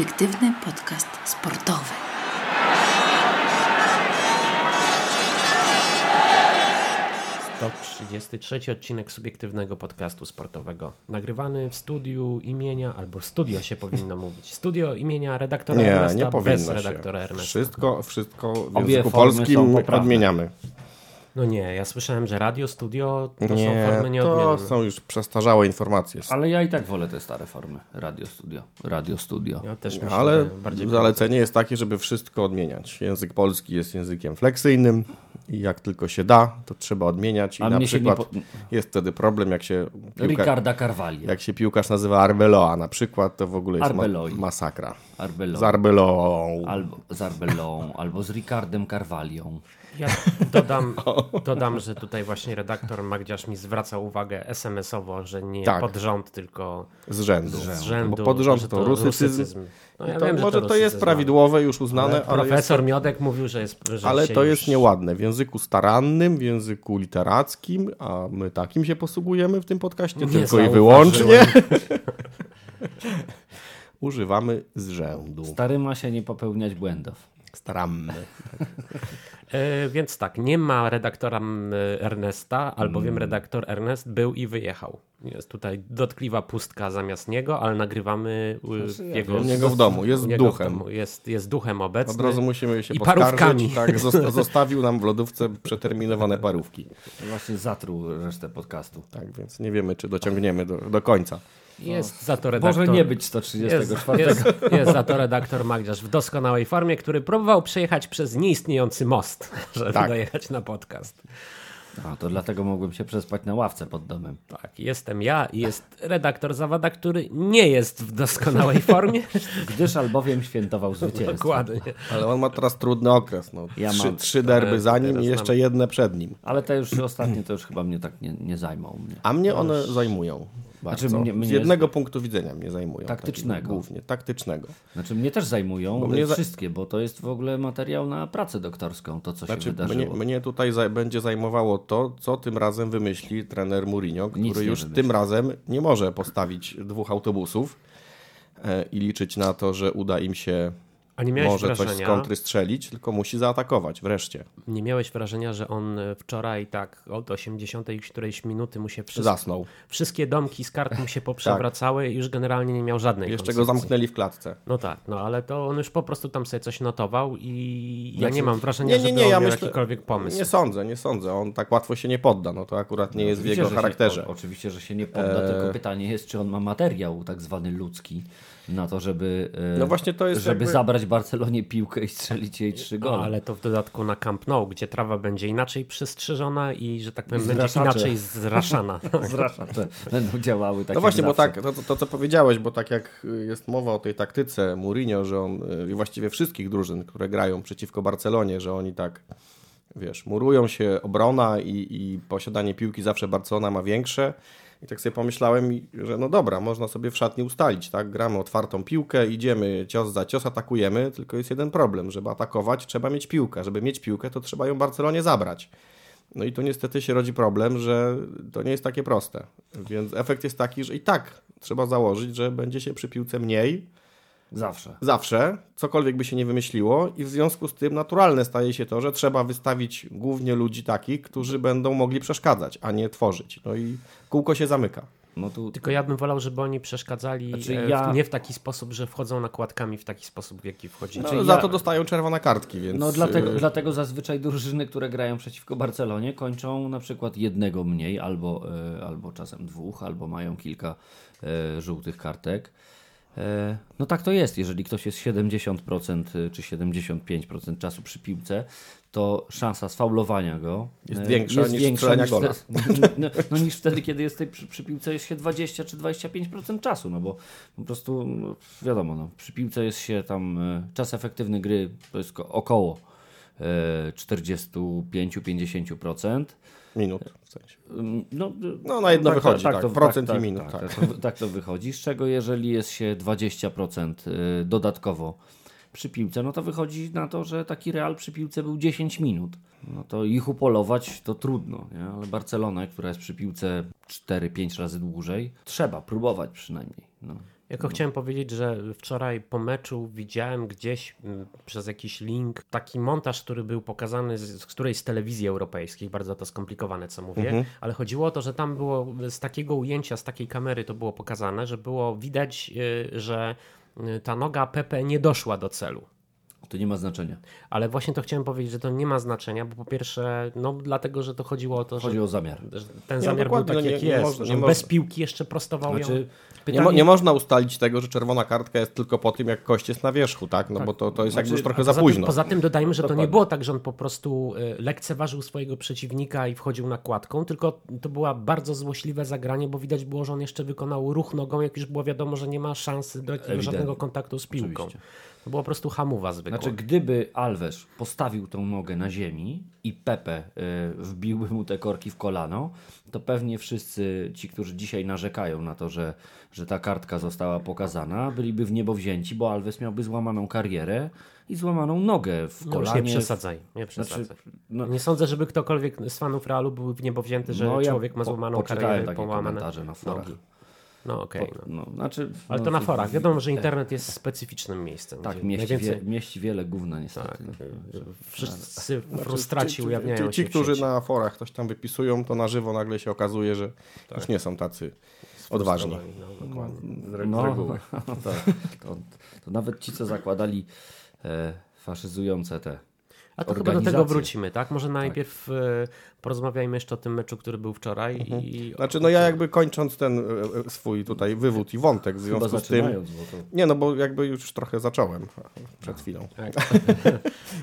subiektywny podcast sportowy. To 33 odcinek subiektywnego podcastu sportowego. Nagrywany w studiu imienia, albo studio się powinno mówić. Studio imienia redaktora Nie, Ernesta nie bez powinno się. redaktora Ernesta. Wszystko, wszystko w Obie języku polskim odmieniamy. No nie, ja słyszałem, że radio, studio to są Nie, formy to nieodmienne. są już przestarzałe informacje. Ale ja i tak wolę te stare formy. Radio studio. Radio studio. Ja też myślę, Ale bardziej zalecenie jest takie, żeby wszystko odmieniać. Język polski jest językiem fleksyjnym i jak tylko się da, to trzeba odmieniać. I A na mnie się nie przykład po- jest wtedy problem, jak się, piłka, Ricarda Carvalho. jak się piłkarz nazywa Arbeloa na przykład, to w ogóle jest ma masakra. Arbelą. Z Arbeloą. Albo z Arbelą, albo z Ricardem Carvalią. Ja dodam, dodam, że tutaj właśnie redaktor Magdziarz mi zwraca uwagę SMS-owo, że nie Tak. pod rząd, tylko Z rzędu. z rzędu. Bo pod rząd że to rusycyzm. No ja to, wiem, że może to, jest rusycyzm, prawidłowe, już uznane, ale ale, jest, Profesor Miodek mówił, że jest. Że ale to już... jest nieładne. W języku starannym, w języku literackim, a my takim się posługujemy w tym podcaście, Nie tylko i wyłącznie. Używamy z rzędu. Stary ma się nie popełniać błędów. Staramy. E, więc tak, nie ma redaktora Ernesta, albowiem Mm. redaktor Ernest był i wyjechał. Jest tutaj dotkliwa pustka zamiast niego, ale nagrywamy y, jego, U niego w domu, jest duchem. domu. Jest, jest duchem obecny. Od razu musimy się I parówkami. Tak, zosta- zostawił nam w lodówce przeterminowane parówki. Właśnie zatruł resztę podcastu. Tak, więc nie wiemy, czy dociągniemy do, do końca. Jest za to redaktor. Może nie być jest, 134. jest, jest za to redaktor Magdziarz w doskonałej formie, który próbował przejechać przez nieistniejący most, żeby Tak. dojechać na podcast. A, to dlatego mogłem się przespać na ławce pod domem. Tak, jestem ja i jest redaktor Zawada, który nie jest w doskonałej formie. Gdyż albowiem świętował zwycięstwo. Dokładnie. Ale on ma teraz trudny okres. No. Ja trzy, mam. trzy derby za nim i jeszcze mam- jedne przed nim. Ale te już ostatnie to już chyba mnie tak nie, nie zajmą. Mnie. A mnie one zajmują. Bardzo. Znaczy, mnie- mnie Z jest- jednego punktu widzenia mnie zajmują. Taktycznego. takiego Głównie, taktycznego. Znaczy mnie też zajmują Bo mnie za- wszystkie, bo to jest w ogóle materiał na pracę doktorską, to co się Znaczy, wydarzyło. mnie, mnie tutaj za, będzie zajmowało to, co tym razem wymyśli trener Mourinho, który już wymyśli. tym razem nie może postawić dwóch autobusów e, i liczyć na to, że uda im się A nie miałeś może coś z wrażenia, kontry strzelić, tylko musi zaatakować wreszcie. nie miałeś wrażenia, że on e, wczoraj tak od 80 którejś minuty mu się wszystko, Zasnął. wszystkie domki z kart mu się poprzewracały i już generalnie nie miał żadnej Jeszcze go zamknęli w klatce. No tak, no ale to on już po prostu tam sobie coś notował i ja Znaczy- nie mam wrażenia, Nie, nie, że nie, on ja miał myślę- jakikolwiek pomysł. Nie sądzę, nie sądzę. On tak łatwo się nie podda. No to akurat nie jest w jego że się- charakterze. o, oczywiście, że się nie podda, tylko pytanie jest, czy on ma materiał tak zwany ludzki na to, żeby, e, No właśnie to jest żeby jakby- zabrać Barcelonie piłkę i strzelić jej trzy No, gole. ale to w dodatku na Camp Nou, gdzie trawa będzie inaczej przystrzyżona i, że tak powiem, będzie Zraszacze. inaczej zraszana. Zraszacze będą działały tak No właśnie, bo tak, to, to co powiedziałeś, bo tak jak jest mowa o tej taktyce Mourinho, że on y, i właściwie wszystkich drużyn, które grają przeciwko Barcelonie, że oni tak, wiesz, murują się obrona i, i posiadanie piłki zawsze Barcelona ma większe. I tak sobie pomyślałem, że no dobra, można sobie w szatni ustalić, tak? Gramy otwartą piłkę, idziemy cios za cios, atakujemy, tylko jest jeden problem, żeby atakować trzeba mieć piłkę. Żeby mieć piłkę, to trzeba ją Barcelonie zabrać. No i tu niestety się rodzi problem, że to nie jest takie proste. Więc efekt jest taki, że i tak trzeba założyć, że będzie się przy piłce mniej Zawsze. zawsze, cokolwiek by się nie wymyśliło i w związku z tym naturalne staje się to, że trzeba wystawić głównie ludzi takich, którzy będą mogli przeszkadzać, a nie tworzyć. No i kółko się zamyka. No tu, Tylko ja bym wolał, żeby oni przeszkadzali Znaczy, e, ja- w, nie w taki sposób, że wchodzą nakładkami w taki sposób, w jaki wchodzili. No, Znaczy za ja- to dostają czerwone kartki, więc... no dlatego, y, dlatego zazwyczaj drużyny, które grają przeciwko Barcelonie kończą na przykład jednego mniej, albo, e, albo czasem dwóch, albo mają kilka e, żółtych kartek. E, no tak to jest, jeżeli ktoś jest 70% czy 75% czasu przy piłce, to szansa sfaulowania go Jest e, większa niż strzelania niż, gola. wtedy, no, no, niż wtedy, kiedy jest tej przy, przy piłce jest się 20 czy 25% czasu, no bo po prostu no, wiadomo, no, przy piłce jest się tam e, czas efektywny gry to jest ko- około e, 45-50%. Minut w sensie. Ym, No, No, na jedno wychodzi, tak, procent i minut, Tak, tak. tak. To, tak to wychodzi, z czego jeżeli jest się 20% y, dodatkowo przy piłce, no to wychodzi na to, że taki Real przy piłce był 10 minut. No to ich upolować to trudno, nie? ale Barcelonę, która jest przy piłce 4-5 razy dłużej, trzeba próbować przynajmniej. No. Jako chciałem powiedzieć, że wczoraj po meczu widziałem gdzieś m, przez jakiś link taki montaż, który był pokazany z, z którejś z telewizji europejskich, bardzo to skomplikowane co mówię, ale chodziło o to, że tam było z takiego ujęcia, z takiej kamery to było pokazane, że było widać, y, że y, ta noga Pepe nie doszła do celu. To nie ma znaczenia. Ale właśnie to chciałem powiedzieć, że to nie ma znaczenia, bo po pierwsze, no dlatego, że to chodziło o to, Chodzi że o zamiar. że ten Nie, zamiar był taki, no nie- jak nie jest, można- bez można. piłki jeszcze prostował ją. Znaczy, Nie, pytanie, mo, nie można ustalić tego, że czerwona kartka jest tylko po tym, jak kość jest na wierzchu, tak? No bo to, to jest jakby już trochę za Poza późno. Tym, poza tym dodajmy, że to nie było tak, że on po prostu y, lekceważył swojego przeciwnika i wchodził nakładką, tylko to było bardzo złośliwe zagranie, bo widać było, że on jeszcze wykonał ruch nogą, jak już było wiadomo, że nie ma szansy do żadnego kontaktu z piłką. Oczywiście. To było po prostu hamuwa zwykła. Znaczy, gdyby Alves postawił tą nogę na ziemi i Pepe y, wbiłby mu te korki w kolano, to pewnie wszyscy ci, którzy dzisiaj narzekają na to, że, że ta kartka została pokazana, byliby w niebo wzięci, bo Alves miałby złamaną karierę i złamaną nogę w no kolanie. nie przesadzaj, nie przesadzaj. Znaczy, no, Nie sądzę, żeby ktokolwiek z fanów Realu był w niebo wzięty, że no, ja człowiek ma po- złamaną poczytałem karierę, takie połamane na forach. nogi. No okej, no. no, znaczy, Ale no, to na forach. Wiadomo, że internet jest specyficznym miejscem. Tak, mieści, najwięcej- wie, mieści wiele gówna niestety. Tak, no. Wszyscy Znaczy, frustraci ci, ujawniają ci, ci, się w którzy na forach coś tam wypisują, to na żywo nagle się okazuje, że już nie są tacy odważni. No, dokładnie. No, no tak. To, to nawet ci, co zakładali e, faszyzujące te A to chyba do tego wrócimy, tak? Może najpierw e, porozmawiajmy jeszcze o tym meczu, który był wczoraj. I, Znaczy, no ja jakby kończąc ten e, e, swój tutaj wywód i wątek w związku z tym... to... Nie, no bo jakby już trochę zacząłem przed chwilą. Tak.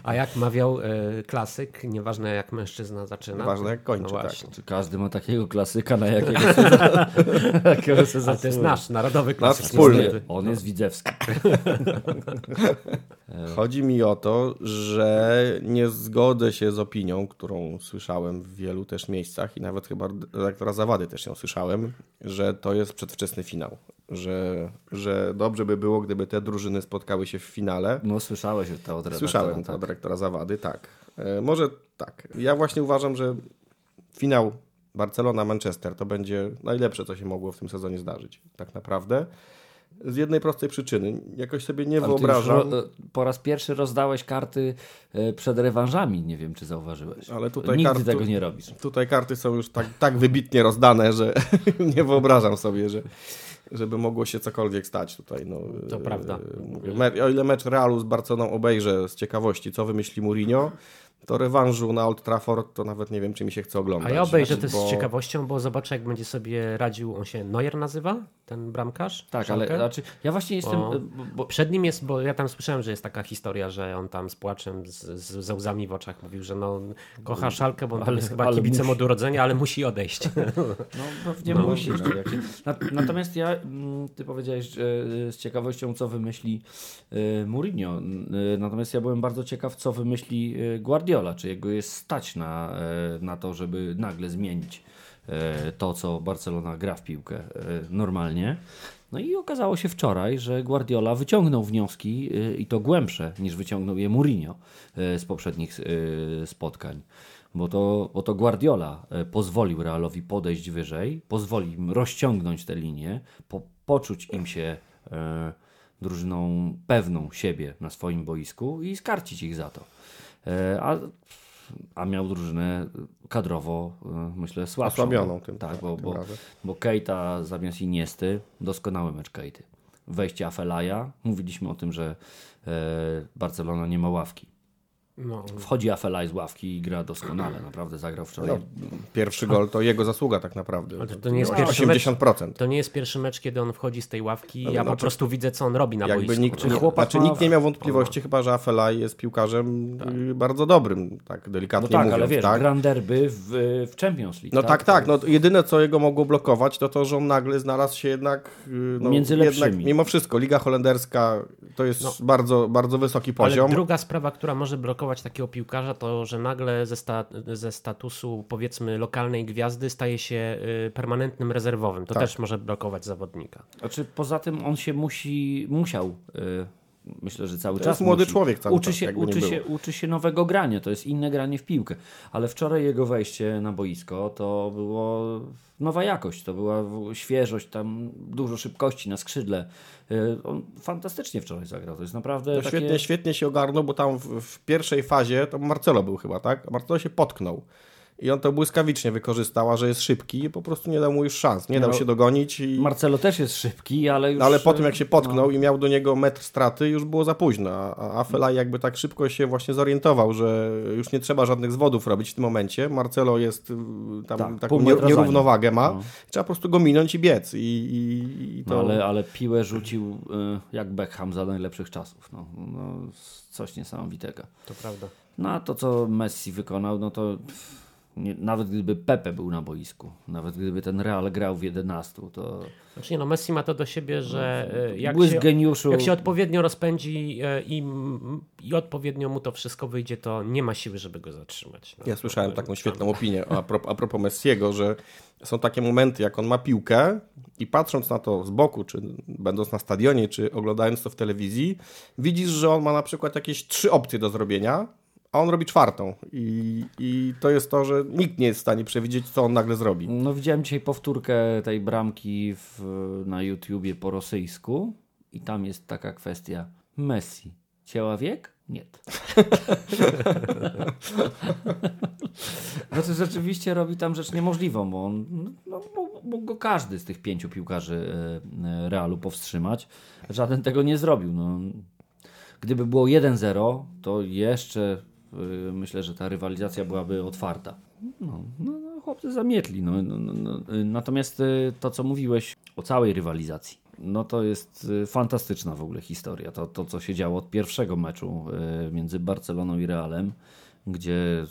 A jak mawiał e, klasyk, nieważne jak mężczyzna zaczyna. Ważne jak kończy, no tak. każdy ma takiego klasyka, na jakiego się, jakiego się Ale to jest nasz narodowy klasyk. wspólny. On jest widzewski. Chodzi mi o to, że nie zgodzę się z opinią, którą słyszałem w wielu też miejscach i nawet chyba redaktora Zawady też ją słyszałem, że to jest przedwczesny finał. Że, że dobrze by było, gdyby te drużyny spotkały się w finale. No słyszałeś to od redaktora. Słyszałem tak. od dyrektora Zawady, tak. E, może tak. Ja właśnie uważam, że finał Barcelona-Manchester to będzie najlepsze, co się mogło w tym sezonie zdarzyć. Tak naprawdę. Z jednej prostej przyczyny. Jakoś sobie nie Ale wyobrażam. ro, po raz pierwszy rozdałeś karty e, przed rewanżami, nie wiem czy zauważyłeś. Ale tutaj Nigdy kart- tego nie robisz. Tutaj karty są już tak, tak wybitnie rozdane, że nie wyobrażam sobie, że żeby mogło się cokolwiek stać tutaj. No, To e, prawda. Mówię, o ile mecz Realu z Barceloną obejrzę z ciekawości, co wymyśli Mourinho, to rewanżu na Old Trafford to nawet nie wiem, czy mi się chce A oglądać. ja obejrzę Znaczy, to bo- z ciekawością, bo zobaczę jak będzie sobie radził, on się Neuer nazywa, ten bramkarz? Tak, ale znaczy, ja właśnie jestem... Bo, bo, Przed nim jest, bo ja tam słyszałem, że jest taka historia, że on tam z płaczem, z, z, ze łzami w oczach mówił, że no, kocha szalkę, bo on Ale- jest chyba kibicem musi. od urodzenia, ale musi odejść. No pewnie musi. No, jak się... Nat- Natomiast ja, mm, ty powiedziałeś e, z ciekawością, co wymyśli e, Mourinho. E, Natomiast ja byłem bardzo ciekaw, co wymyśli e, Guardiola. Czy jego jest stać na, e, na to, żeby nagle zmienić e, to, co Barcelona gra w piłkę e, normalnie. No i okazało się wczoraj, że Guardiola wyciągnął wnioski i to głębsze niż wyciągnął je Mourinho z poprzednich spotkań. Bo to, bo to Guardiola pozwolił Realowi podejść wyżej, pozwolił im rozciągnąć te linie, po, poczuć im się drużyną pewną siebie na swoim boisku i skarcić ich za to. E, a, a miał drużynę kadrowo, e, myślę, słabszą. Osłabioną tym, Tak, bo, bo, bo Keita zamiast Iniesty, doskonały mecz Keity. Wejście Afelaja, mówiliśmy o tym, że e, Barcelona nie ma ławki. No, Wchodzi Afelaj z ławki i gra doskonale. Naprawdę zagrał wczoraj. No, pierwszy gol to jego zasługa tak naprawdę. Ale to- to nie jest pierwszy 80%. to nie jest pierwszy mecz, kiedy on wchodzi z tej ławki, Ale ja po znaczy- prostu widzę, co on robi na Jakby boisku. nikt, Czy nie, chłopak znaczy, nikt nie miał wątpliwości, chyba że Afelaj jest piłkarzem y, bardzo dobrym, tak No delikatnie tak, mówiąc. ale wiesz, tak? Grand Derby w, w Champions League. No tak, tak. No, to jedyne, co jego mogło blokować, to to, że on nagle znalazł się jednak... y, No, Między jednak lepszymi. mimo wszystko, Liga Holenderska to jest bardzo, bardzo wysoki poziom. Ale druga sprawa, która może blokować takiego piłkarza, to że nagle ze, sta ze statusu powiedzmy lokalnej gwiazdy staje się y, permanentnym rezerwowym. To Tak. też może blokować zawodnika. Znaczy, poza tym on się musi, musiał y, myślę, że cały To czas jest młody musi. człowiek cały uczy czas, się, uczy, się, uczy się nowego grania, to jest inne granie w piłkę. Ale wczoraj jego wejście na boisko to było nowa jakość, to była świeżość, tam dużo szybkości na skrzydle. Y, On fantastycznie wczoraj zagrał, to jest naprawdę No takie... świetnie, świetnie się ogarnął, bo tam w, w pierwszej fazie to Marcelo był chyba, tak? Marcelo się potknął. I on to błyskawicznie wykorzystał, a że jest szybki i po prostu nie dał mu już szans. Nie dał No, się dogonić. I... Marcelo też jest szybki, ale już... No, ale po tym jak się no. potknął i miał do niego metr straty, już było za późno. A- A Afelaj jakby tak szybko się właśnie zorientował, że już nie trzeba żadnych zwodów robić w tym momencie. Marcelo jest y, tam Tak, taką nierównowagę ma. No. Trzeba po prostu go minąć i biec. I, i, i to... No, ale, ale piłę rzucił y, jak Beckham za najlepszych czasów. No, no, coś niesamowitego. To prawda. No a to, co Messi wykonał, no to pff, nie, nawet gdyby Pepe był na boisku, nawet gdyby ten Real grał w 11, to Znaczy nie, no Messi ma to do siebie, że e, jak się, geniuszu. jak się odpowiednio rozpędzi e, i, i odpowiednio mu to wszystko wyjdzie, to nie ma siły, żeby go zatrzymać. No, Ja słyszałem taką świetną opinię a propos, a propos Messiego, że są takie momenty, jak on ma piłkę i patrząc na to z boku, czy będąc na stadionie, czy oglądając to w telewizji, widzisz, że on ma na przykład jakieś trzy opcje do zrobienia, a on robi czwartą. I, I to jest to, że nikt nie jest w stanie przewidzieć, co on nagle zrobi. No widziałem dzisiaj powtórkę tej bramki w, na YouTubie po rosyjsku i tam jest taka kwestia Messi. Ciała wiek? Nie. Znaczy rzeczywiście robi tam rzecz niemożliwą, bo on, no, mógł- mógł go każdy z tych pięciu piłkarzy e, e, Realu powstrzymać. Żaden tego nie zrobił. No. Gdyby było 1-0, to jeszcze myślę, że ta rywalizacja byłaby otwarta. No, no, no chłopcy zamietli. No, no, no, no. Y, Natomiast y, to, co mówiłeś o całej rywalizacji, no to jest y, fantastyczna w ogóle historia. To, to co się działo od pierwszego meczu y, między Barceloną i Realem, gdzie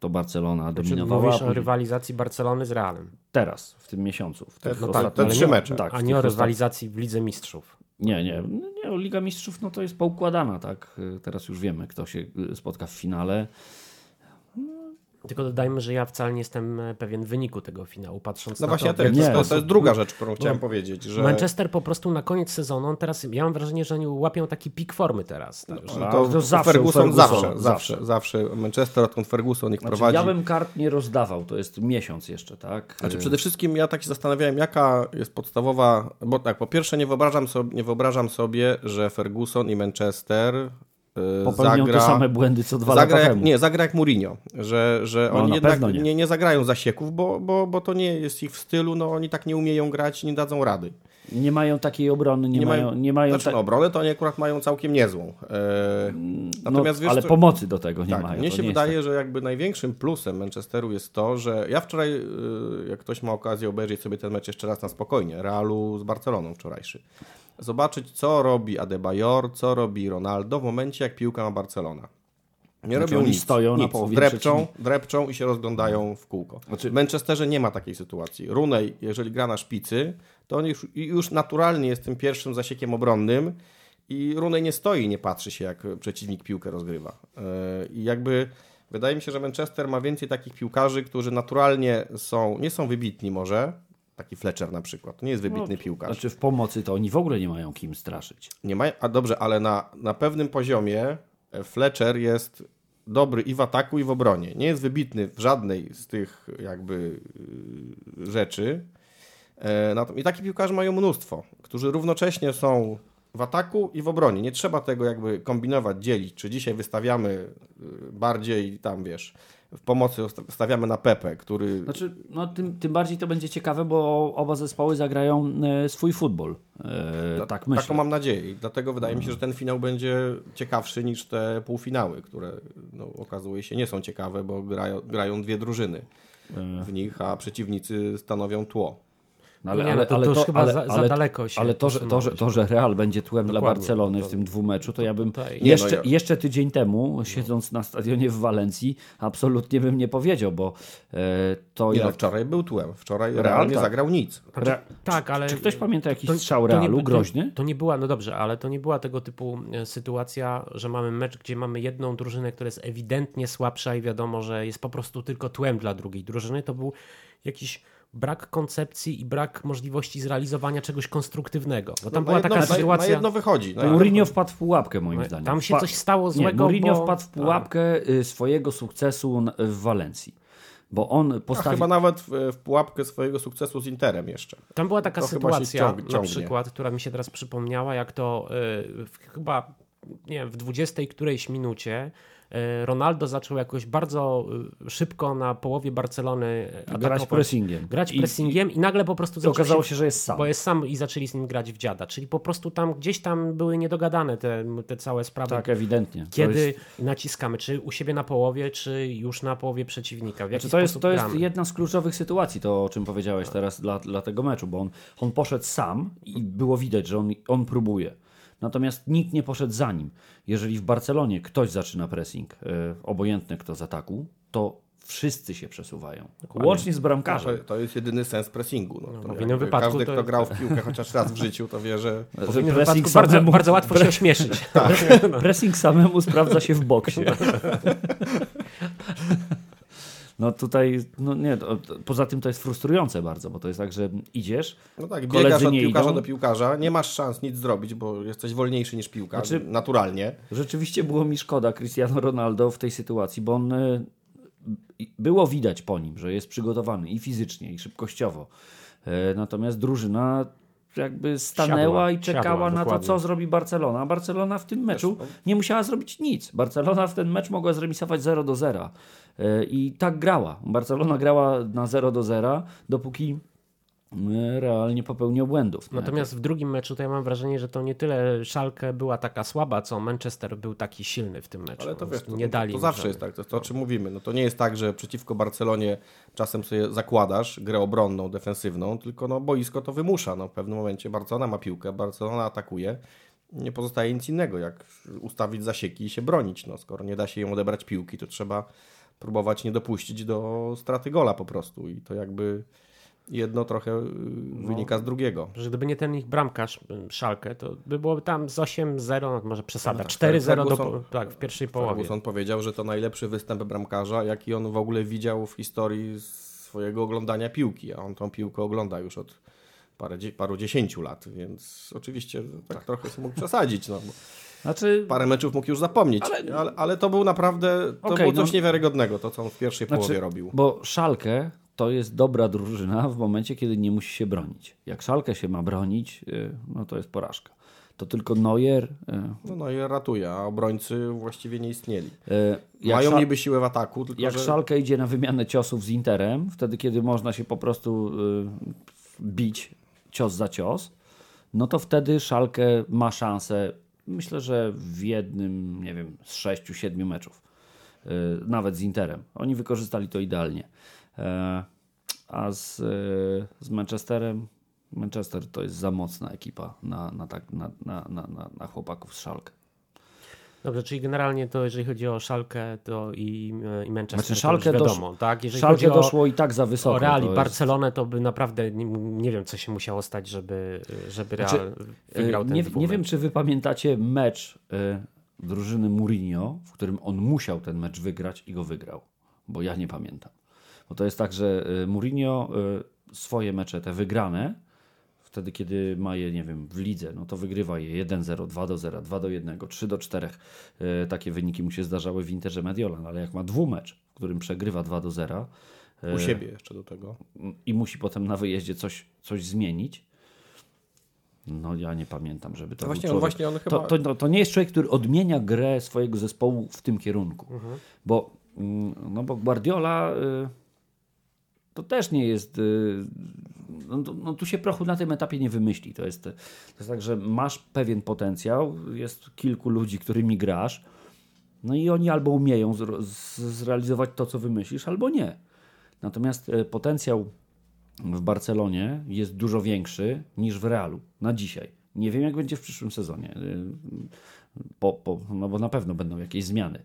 to Barcelona Czy dominowała. mówisz o rywalizacji Barcelony z Realem, teraz, w tym miesiącu. W tych no tak, te trzy mecze. Tak, a nie o rywalizacji w Lidze Mistrzów. Nie, nie, nie. no, Liga Mistrzów no to jest poukładana, tak? Teraz już wiemy, kto się y, spotka w finale. Tylko dodajmy, że ja wcale nie jestem e, pewien wyniku tego finału, patrząc No na właśnie, to, ja też, to, to jest druga rzecz, którą chciałem powiedzieć, że... Manchester po prostu na koniec sezonu, on teraz ja mam wrażenie, że oni łapią taki pik formy teraz. Tak, No to, to zawsze Ferguson, u zawsze, zawsze, zawsze, Manchester, odkąd Ferguson ich Znaczy, prowadzi. ja bym kart nie rozdawał, to jest miesiąc jeszcze, tak? Znaczy Y, przede wszystkim ja tak się zastanawiałem, jaka jest podstawowa, bo tak, po pierwsze nie wyobrażam sobie, nie wyobrażam sobie że Ferguson i Manchester Popełnią zagra, te same błędy co dwa zagra lata temu. Nie, zagra jak Mourinho, że, że No, oni na jednak nie. nie. Nie, zagrają zasieków, bo, bo, bo to nie jest ich w stylu, no oni tak nie umieją grać, nie dadzą rady. Nie mają takiej obrony, nie, mają, nie mają znaczy, ta- no, obronę to oni akurat mają całkiem niezłą. E, no, natomiast wiesz ale co- pomocy do tego nie tak, mają. Mnie się nie wydaje, że jakby największym plusem Manchesteru jest to, że ja wczoraj, y, jak ktoś ma okazję obejrzeć sobie ten mecz jeszcze raz na spokojnie, Realu z Barceloną wczorajszy, zobaczyć co robi Adebayor, co robi Ronaldo w momencie jak piłka ma Barcelona. Nie Znaczy, robią nic, stoją na nic. połowie drepczą, drepczą i się rozglądają w kółko. Znaczy- W Manchesterze nie ma takiej sytuacji. Runej, jeżeli gra na szpicy, to on już, już naturalnie jest tym pierwszym zasiekiem obronnym i Runej nie stoi nie patrzy się, jak przeciwnik piłkę rozgrywa. Yy, I jakby wydaje mi się, że Manchester ma więcej takich piłkarzy, którzy naturalnie są, nie są wybitni może, taki Fletcher na przykład, to nie jest wybitny piłkarz. Znaczy w pomocy to oni w ogóle nie mają kim straszyć. Nie ma, a dobrze, ale na, na pewnym poziomie e, Fletcher jest dobry i w ataku, i w obronie. Nie jest wybitny w żadnej z tych jakby y, rzeczy. E, I takich piłkarzy mają mnóstwo, którzy równocześnie są w ataku i w obronie. Nie trzeba tego jakby kombinować, dzielić. Czy dzisiaj wystawiamy bardziej tam, wiesz, w pomocy stawiamy na Pepe, który Znaczy, no, tym, tym bardziej to będzie ciekawe, bo oba zespoły zagrają e, swój futbol. E, tak myślę. Taką mam nadzieję dlatego wydaje mi się, że ten finał będzie ciekawszy niż te półfinały, które no, okazuje się nie są ciekawe, bo grają, grają dwie drużyny w nich, a przeciwnicy stanowią tło. No, Nie, no to- to już chyba za- za daleko się ale to, że, to, że, to, że Real będzie tłem dla Dokładnie, Barcelony to- w tym dwumeczu, to ja bym Tutaj- Nie, jeszcze, no ja- jeszcze tydzień temu, siedząc na stadionie w Walencji, absolutnie bym nie powiedział, bo e, to Nie, no, jak... wczoraj był tłem, wczoraj Real, Real nie tak. zagrał nic. Re... tak, ale Czy ktoś pamięta jakiś to- strzał to nie- Realu to- groźny? To nie była, no dobrze, ale to nie była tego typu e, sytuacja, że mamy mecz, gdzie mamy jedną drużynę, która jest ewidentnie słabsza i wiadomo, że jest po prostu tylko tłem dla drugiej drużyny. To był jakiś brak koncepcji i brak możliwości zrealizowania czegoś konstruktywnego. Bo tam No, była jedno, taka na, sytuacja. Na jedno wychodzi. Na jedno Mourinho wychodzi. wpadł w pułapkę moim zdaniem. Tam się Wpa- coś stało Nie, złego. Mourinho bo... wpadł w pułapkę y, swojego sukcesu w Walencji. Bo on A postawił... chyba nawet w, w pułapkę swojego sukcesu z Interem jeszcze. Tam była taka To sytuacja, ciąg- na przykład, która mi się teraz przypomniała, jak to y, w, chyba nie wiem, w 20 którejś minucie Ronaldo zaczął jakoś bardzo y, szybko na połowie Barcelony grać pressingiem. grać I- pressingiem i, nagle po prostu I zaczął okazało się, że jest sam. Bo jest sam i zaczęli z nim grać w dziada. Czyli po prostu tam gdzieś tam były niedogadane te, te całe sprawy. Tak, ewidentnie. Kiedy jest- naciskamy, czy u siebie na połowie, czy już na połowie przeciwnika. W Znaczy, to jest, to jest gramy? jedna z kluczowych sytuacji, to o czym powiedziałeś teraz dla, dla tego meczu, bo on, on poszedł sam i było widać, że on, on próbuje. Natomiast nikt nie poszedł za nim. Jeżeli w Barcelonie ktoś zaczyna pressing, e, obojętny kto z ataku, to wszyscy się przesuwają. Łącznie z To, bramkarzem. to jest jedyny sens pressingu. No, to w innym wypadku każdy, to- kto grał w piłkę chociaż raz w życiu, to wie, że W innym Pressing wypadku bardzo, samemu, bardzo łatwo się ośmieszyć. pressing samemu sprawdza się w boksie. No tutaj, no nie, to, poza tym to jest frustrujące bardzo, bo to jest tak, że idziesz, no tak, Koledzy biegasz od nie piłkarza idą. do piłkarza, nie masz szans nic zrobić, bo jesteś wolniejszy niż piłkarz, Znaczy- naturalnie. Rzeczywiście było mi szkoda Cristiano Ronaldo w tej sytuacji, bo on y, i- było widać po nim, że jest przygotowany i fizycznie, i szybkościowo. E, Natomiast drużyna jakby stanęła Siadła, i czekała siadła, na to, dokładnie. co zrobi Barcelona. A Barcelona w tym meczu nie musiała zrobić nic. Barcelona w ten mecz mogła zremisować 0 do 0. E, I tak grała. Barcelona grała na 0 do 0, dopóki e, Real nie popełnił błędów. Natomiast w drugim meczu to ja mam wrażenie, że to nie tyle Szalkę była taka słaba, co Manchester był taki silny w tym meczu. Ale to wiesz, to, nie dali to im zawsze żadnych. jest tak, to jest to o czym mówimy. No to nie jest tak, że przeciwko Barcelonie czasem sobie zakładasz grę obronną, defensywną, tylko no boisko to wymusza. No, w pewnym momencie Barcelona ma piłkę, Barcelona atakuje. Nie pozostaje nic innego, jak ustawić zasieki i się bronić. No, skoro nie da się ją odebrać piłki, to trzeba próbować nie dopuścić do straty gola po prostu. I to jakby jedno trochę y, No. wynika z drugiego. Że gdyby nie ten ich bramkarz y, Szalkę, to by było tam z 8-0, no może przesada, No tak, 4-0 do, Ferguson- po- tak, w pierwszej połowie. Ferguson powiedział, że to najlepszy występ bramkarza, jaki on w ogóle widział w historii swojego oglądania piłki, a on tą piłkę ogląda już od parę, paru dziesięciu lat, więc oczywiście tak, trochę sobie mógł przesadzić. No, Znaczy, parę meczów mógł już zapomnieć, ale, ale, to był naprawdę to Okej, było no- coś niewiarygodnego, to co on w pierwszej Znaczy, połowie robił. Bo Szalkę to jest dobra drużyna w momencie, kiedy nie musi się bronić. Jak Szalkę się ma bronić, y, no to jest porażka. To tylko Neuer. y, No, no i ratuje, a obrońcy właściwie nie istnieli. y, Jak, Mają Szal- niby siłę w ataku, tylko jak że... Szalkę idzie na wymianę ciosów z Interem, wtedy kiedy można się po prostu bić cios za cios, no to wtedy Szalkę ma szansę, myślę, że w jednym, nie wiem, z sześciu, siedmiu meczów. y, Nawet z Interem. Oni wykorzystali to idealnie. E, A z, y, z Manchesterem, Manchester to jest za mocna ekipa na, na, tak, na, na, na, na chłopaków z Szalkę. Dobrze, czyli generalnie to jeżeli chodzi o Szalkę to i, i Manchester, Znaczy, to Szalkę już wiadomo, dosz- tak? Jeżeli Szalkę doszło i tak za wysoko. o Real to i Barcelonę, to by naprawdę nie, nie wiem, co się musiało stać, żeby, żeby Real Znaczy, wygrał ten nie, dwumecz. nie wiem, czy wy pamiętacie mecz y, drużyny Mourinho, w którym on musiał ten mecz wygrać i go wygrał. Bo ja nie pamiętam. Bo to jest tak, że y, Mourinho y, swoje mecze te wygrane, wtedy kiedy ma je, nie wiem, w lidze, no to wygrywa je 1-0, 2-0, 2-1, 3-4. Y, takie wyniki mu się zdarzały w Interze Mediolan, ale jak ma dwumecz, w którym przegrywa 2-0 U siebie jeszcze do tego. i musi potem na wyjeździe coś, coś zmienić. No ja nie pamiętam, żeby to No był właśnie, on- człowiek. właśnie on to, chyba- to, to, to nie jest człowiek, który odmienia grę swojego zespołu w tym kierunku. Mhm. Bo, mm, no bo Guardiola y, to też nie jest... No, no tu się prochu na tym etapie nie wymyśli. To jest, to jest tak, że masz pewien potencjał, jest kilku ludzi, którymi grasz, no i oni albo umieją zrealizować to, co wymyślisz, albo nie. Natomiast e, potencjał w Barcelonie jest dużo większy niż w Realu na dzisiaj. Nie wiem, jak będzie w przyszłym sezonie. E, Po, po, no bo na pewno będą jakieś zmiany.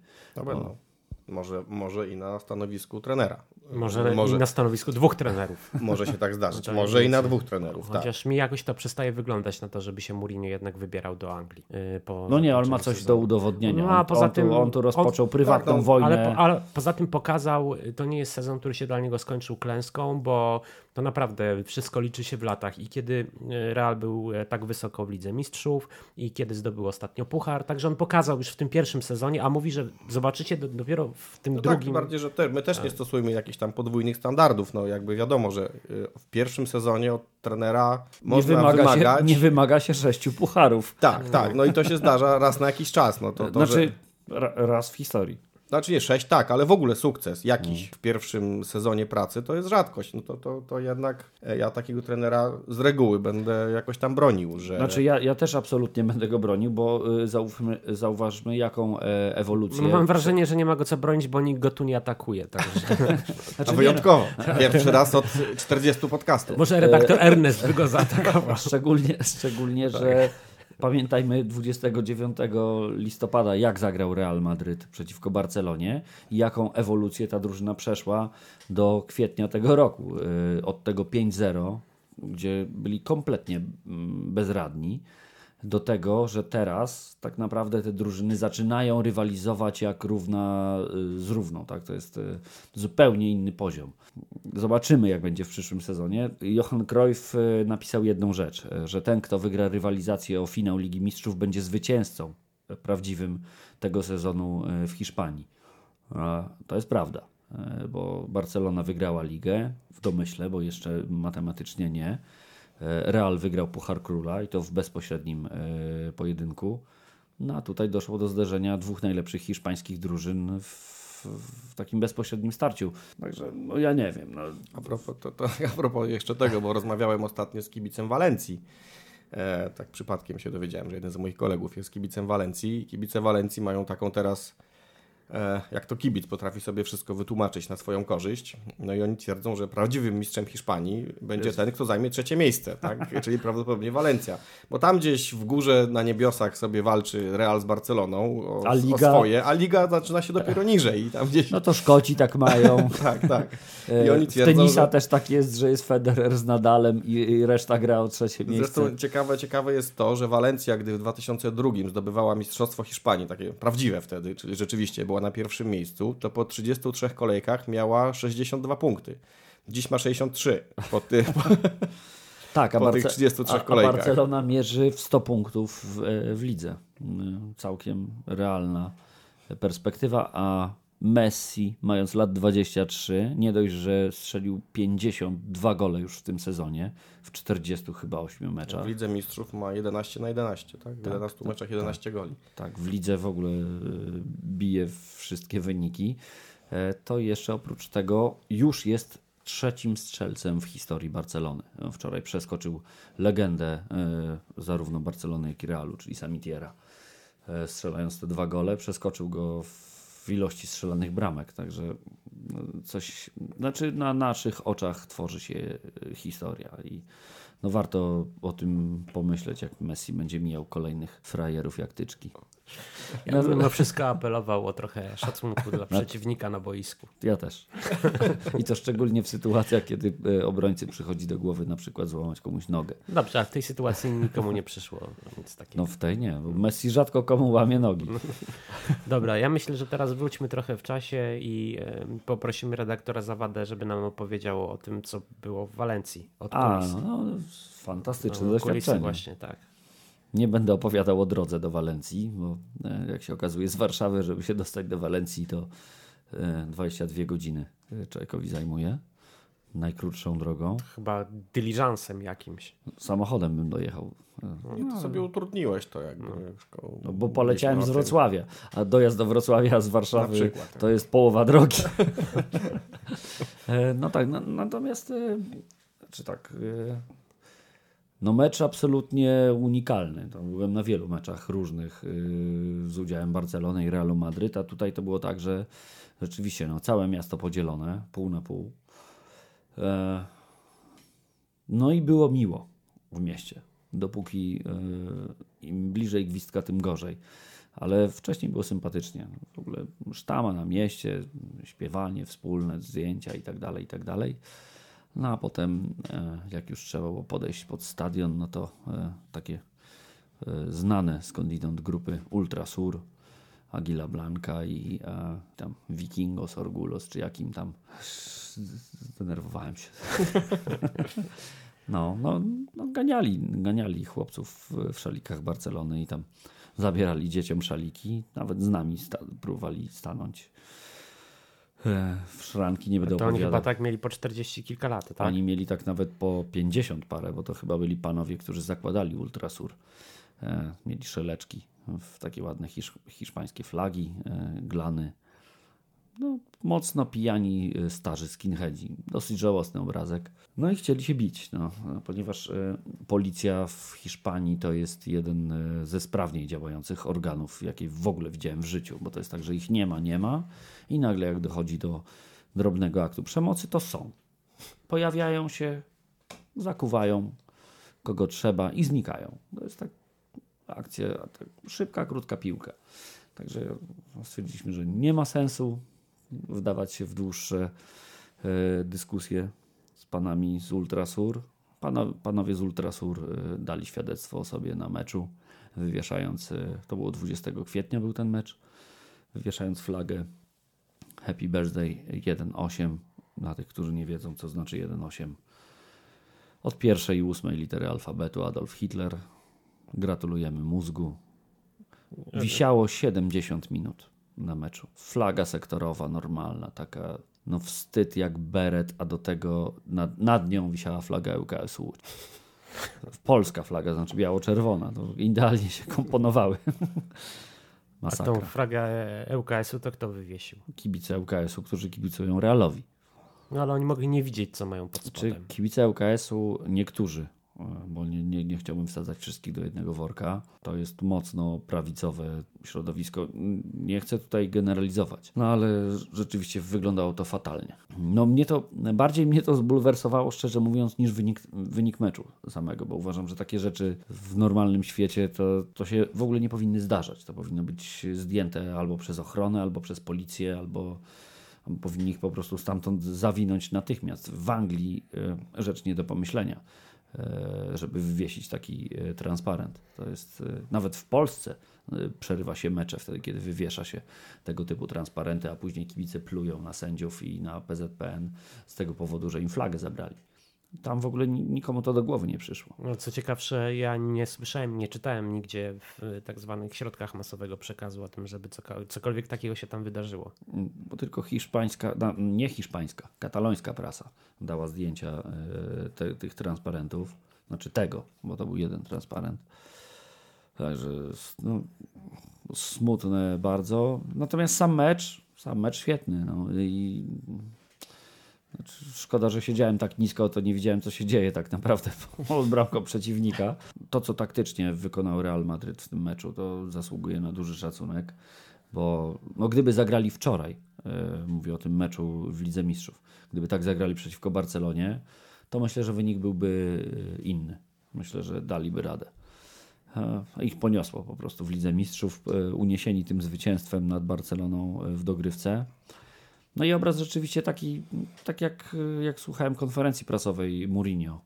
Może, może i na stanowisku trenera. Może, Może- i na stanowisku dwóch trenerów. Może się tak zdarzyć. To Może i na dwóch trenerów, tak. Chociaż mi jakoś to przestaje wyglądać na to, żeby się Mourinho jednak wybierał do Anglii. yy, Po No nie, on ma coś do udowodnienia. No, a on, poza on, tym- tu, on tu rozpoczął on- prywatną tak, no, wojnę. Ale, po, ale poza tym pokazał, to nie jest sezon, który się dla niego skończył klęską, bo to naprawdę wszystko liczy się w latach. I kiedy e, Real był e, tak wysoko w Lidze Mistrzów i kiedy zdobył ostatnio puchar, także on pokazał już w tym pierwszym sezonie, a mówi, że zobaczycie do, dopiero w tym No tak, drugim. tym bardziej, że te, my też nie stosujemy jakichś tam podwójnych standardów. No jakby wiadomo, że y, w pierwszym sezonie od trenera nie, można wymaga wymagać. się, nie wymaga się sześciu pucharów. Tak, tak. No i to się zdarza raz na jakiś czas. No to, to, znaczy, że... ra, raz w historii. Znaczy nie sześć, tak, ale w ogóle sukces jakiś Mm. w pierwszym sezonie pracy to jest rzadkość. No to, to, to jednak e, ja takiego trenera z reguły będę jakoś tam bronił, że Znaczy ja, ja też absolutnie będę go bronił, bo y, zaufmy, zauważmy jaką e, ewolucję. No, mam wrażenie, że nie ma go co bronić, bo nikt go tu nie atakuje. Także Znaczy, a nie, wyjątkowo. Pierwszy raz od 40 podcastów. może redaktor Ernest by go zaatakował. Szczególnie, szczególnie że pamiętajmy 29 listopada, jak zagrał Real Madryt przeciwko Barcelonie i jaką ewolucję ta drużyna przeszła do kwietnia tego roku. Yy, Od tego 5-0, gdzie byli kompletnie mm, bezradni, do tego, że teraz tak naprawdę te drużyny zaczynają rywalizować jak równa y, z równą. Tak? To jest y, zupełnie inny poziom. Zobaczymy, jak będzie w przyszłym sezonie. Johan Cruyff y, napisał jedną rzecz, że ten, kto wygra rywalizację o finał Ligi Mistrzów, będzie zwycięzcą prawdziwym tego sezonu w Hiszpanii. To jest prawda, bo Barcelona wygrała ligę w domyśle, bo jeszcze matematycznie nie. E, Real wygrał Puchar Króla i to w bezpośrednim e, pojedynku. No a tutaj doszło do zderzenia dwóch najlepszych hiszpańskich drużyn w, w takim bezpośrednim starciu. Także no ja nie wiem. No, A propos, to, to, a propos jeszcze tego, bo rozmawiałem ostatnio z kibicem Walencji. E, tak przypadkiem się dowiedziałem, że jeden z moich kolegów jest kibicem Walencji. Kibice Walencji mają taką teraz, jak to kibic potrafi sobie wszystko wytłumaczyć na swoją korzyść. No i oni twierdzą, że prawdziwym mistrzem Hiszpanii będzie ten, kto zajmie trzecie miejsce, tak? czyli prawdopodobnie Walencja. Bo tam gdzieś w górze na niebiosach sobie walczy Real z Barceloną o, A o Liga- swoje, a liga zaczyna się dopiero niżej. I tam gdzieś... no to Szkoci tak mają. Tak, tak. I E, oni w twierdzą, tenisa że... też tak jest, że jest Federer z Nadalem i, i reszta gra o trzecie miejsce. Zresztą ciekawe, ciekawe jest to, że Walencja, gdy w 2002 zdobywała Mistrzostwo Hiszpanii, takie prawdziwe wtedy, czyli rzeczywiście była na pierwszym miejscu, to po 33 kolejkach miała 62 punkty. Dziś ma 63 po, ty, po, Tak, a, po tych Barce- 33 a, a kolejkach. Barcelona mierzy w 100 punktów w, e, w lidze. Mm, Całkiem realna perspektywa, a Messi, mając lat 23, nie dość, że strzelił 52 gole już w tym sezonie, w 40 chyba 8 meczach. w Lidze Mistrzów ma 11 na 11, tak? W 11 meczach 11 goli. Tak, w lidze w ogóle e, bije wszystkie wyniki. E, To jeszcze oprócz tego już jest trzecim strzelcem w historii Barcelony. Wczoraj przeskoczył legendę e, zarówno Barcelony, jak i Realu, czyli Samitiera. E, Strzelając te dwa gole, przeskoczył go w ilości strzelanych bramek. Także no, coś, znaczy na naszych oczach tworzy się e, historia i no warto o tym pomyśleć, jak Messi będzie mijał kolejnych frajerów jak tyczki. Ja bym mimo wszystko apelował o trochę szacunku dla przeciwnika na boisku. Ja też. I to szczególnie w sytuacjach, kiedy e, obrońcy przychodzi do głowy na przykład złamać komuś nogę. Dobrze, a w tej sytuacji nikomu nie przyszło nic takiego. No w tej nie, bo Messi rzadko komu łamie nogi. Dobra, ja myślę, że teraz wróćmy trochę w czasie i e, poprosimy redaktora Zawadę, żeby nam opowiedział o tym, co było w Walencji. Od A, kulis. no fantastyczne No, doświadczenie. właśnie, tak. Nie będę opowiadał o drodze do Walencji, bo e, jak się okazuje z Warszawy, żeby się dostać do Walencji, to e, 22 godziny e, człowiekowi zajmuje. Najkrótszą drogą. Chyba dyliżansem jakimś. Samochodem bym dojechał. E, Nie, to sobie utrudniłeś to jakby. No bo poleciałem z Wrocławia, a dojazd do Wrocławia z Warszawy przykład, tak. to jest połowa drogi. E, no tak, no, natomiast e, czy tak, e, no mecz absolutnie unikalny. To byłem na wielu meczach różnych e, z udziałem Barcelony i Realu Madryt, a tutaj to było tak, że rzeczywiście no, całe miasto podzielone, pół na pół. E, no i było miło w mieście. Dopóki e, im bliżej gwizdka, tym gorzej. ale wcześniej było sympatycznie. W ogóle sztama na mieście, śpiewanie wspólne, zdjęcia i tak dalej, i tak dalej. No a potem, e, jak już trzeba było podejść pod stadion, no to e, takie e, znane skądinąd grupy Ultrasur, Agila Blanca i tam Vikingos, Orgulos, czy jakim tam zdenerwowałem się. No, no, no ganiali, ganiali chłopców w szalikach Barcelony i tam zabierali dzieciom szaliki. Nawet z nami sta próbowali stanąć w szranki, nie będę to opowiadał. oni chyba tak mieli po 40 kilka lat, tak? Oni mieli tak nawet po 50 parę, bo to chyba byli panowie, którzy zakładali Ultrasur. Mieli szeleczki w takie ładne hisz hiszpańskie flagi, e, glany no, mocno pijani y, starzy skinheadzi. Dosyć żałosny obrazek. No i chcieli się bić, no, ponieważ y, policja w Hiszpanii to jest jeden y, ze sprawniej działających organów, jakie w ogóle widziałem w życiu, bo to jest tak, że ich nie ma, nie ma i nagle jak dochodzi do drobnego aktu przemocy, to są. Pojawiają się, zakuwają kogo trzeba i znikają. To jest tak akcja, tak szybka, krótka piłka. Także stwierdziliśmy, że nie ma sensu wdawać się w dłuższe e, dyskusje z panami z Ultrasur. Pana, panowie z Ultrasur e, dali świadectwo o sobie na meczu, wywieszając, e, to było 20 kwietnia był ten mecz, wywieszając flagę Happy Birthday 1.8 dla tych, którzy nie wiedzą, co znaczy 1.8. Od pierwszej i ósmej litery alfabetu Adolf Hitler. Gratulujemy mózgu. Wisiało 70 minut na meczu. Flaga sektorowa, normalna, taka no wstyd jak beret, a do tego nad, nad nią wisiała flaga ŁKS Łódź. Polska flaga, znaczy biało-czerwona. To idealnie się komponowały. Masakra. A tą flagę ŁKS-u to kto wywiesił? Kibice ŁKS-u, którzy kibicują Realowi. No ale oni mogli nie widzieć, co mają pod spodem. Czy kibice ŁKS-u, niektórzy bo nie, nie, nie chciałbym wsadzać wszystkich do jednego worka. To jest mocno prawicowe środowisko. Nie chcę tutaj generalizować, no ale rzeczywiście wyglądało to fatalnie. No mnie to, bardziej mnie to zbulwersowało, szczerze mówiąc, niż wynik, wynik meczu samego, bo uważam, że takie rzeczy w normalnym świecie to, to się w ogóle nie powinny zdarzać. To powinno być zdjęte albo przez ochronę, albo przez policję, albo powinni ich po prostu stamtąd zawinąć natychmiast. W Anglii y, rzecz nie do pomyślenia. E, żeby wywiesić taki e, transparent. To jest e, nawet w Polsce przerywa się mecze wtedy, kiedy wywiesza się tego typu transparenty, a później kibice plują na sędziów i na PZPN z tego powodu, że im flagę zabrali. Tam w ogóle nikomu to do głowy nie przyszło. No, co ciekawsze, ja nie słyszałem, nie czytałem nigdzie w tak zwanych środkach masowego przekazu o tym, żeby cokolwiek takiego się tam wydarzyło. Bo tylko hiszpańska, nie hiszpańska, katalońska prasa dała zdjęcia e, te, tych transparentów. Znaczy tego, bo to był jeden transparent. Także no, smutne bardzo. Natomiast sam mecz, sam mecz świetny. No, i znaczy, szkoda, że siedziałem tak nisko, to nie widziałem, co się dzieje tak naprawdę pod bramką przeciwnika. To, co taktycznie wykonał Real Madryt w tym meczu, to zasługuje na duży szacunek, bo no, gdyby zagrali wczoraj, yy, mówię o tym meczu w Lidze Mistrzów, gdyby tak zagrali przeciwko Barcelonie, to myślę, że wynik byłby e, inny. Myślę, że daliby radę. E, ich poniosło po prostu w Lidze Mistrzów, uniesieni tym zwycięstwem nad Barceloną w dogrywce. No i obraz rzeczywiście taki, tak jak, jak słuchałem konferencji prasowej Mourinho.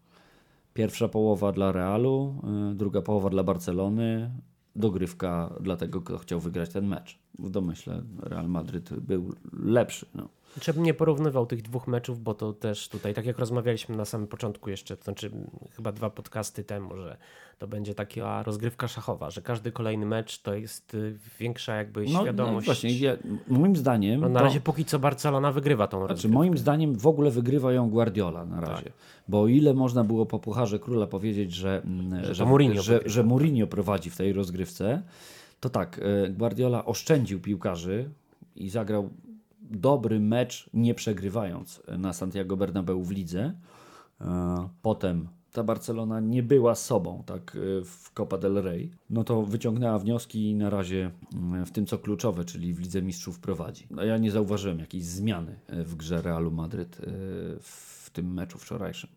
Pierwsza połowa dla Realu, y, druga połowa dla Barcelony, dogrywka dla tego, kto chciał wygrać ten mecz. W domyśle Real Madryt był lepszy. No. Czy nie porównywał tych dwóch meczów, bo to też tutaj, tak jak rozmawialiśmy na samym początku jeszcze, to znaczy chyba dwa podcasty temu, że to będzie taka rozgrywka szachowa, że każdy kolejny mecz to jest y, większa jakby no, no świadomość. No właśnie, ja, moim zdaniem... No na razie póki co Barcelona wygrywa tą znaczy, rozgrywkę. Moim zdaniem w ogóle wygrywa ją Guardiola na razie. Tak. Bo o ile można było po Pucharze Króla powiedzieć, że, mm, że, że, Mourinho, że, że Mourinho prowadzi w tej rozgrywce, to tak, y, Guardiola oszczędził piłkarzy i zagrał dobry mecz, nie przegrywając na Santiago Bernabeu w lidze. E, potem ta Barcelona nie była sobą tak e, w Copa del Rey, no to wyciągnęła wnioski i na razie mm, w tym co kluczowe, czyli w Lidze Mistrzów prowadzi. No ja nie zauważyłem jakiejś zmiany e, w grze Realu Madryt w tym meczu wczorajszym.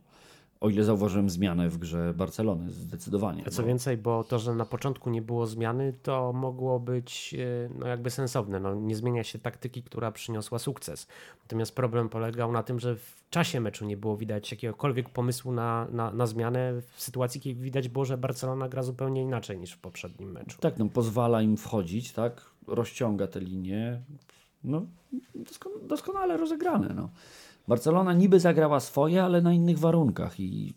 O ile zauważyłem zmianę w grze Barcelony, zdecydowanie. Co bo- więcej, bo to, że na początku nie było zmiany, to mogło być e, no, jakby sensowne. No, nie zmienia się taktyki, która przyniosła sukces. Natomiast problem polegał na tym, że w czasie meczu nie było widać jakiegokolwiek pomysłu na, na, na zmianę w sytuacji, kiedy widać było, że Barcelona gra zupełnie inaczej niż w poprzednim meczu. Tak, no pozwala im wchodzić, tak? Rozciąga te linie. No, dosko- doskonale rozegrane. No. Barcelona niby zagrała swoje, ale na innych warunkach i,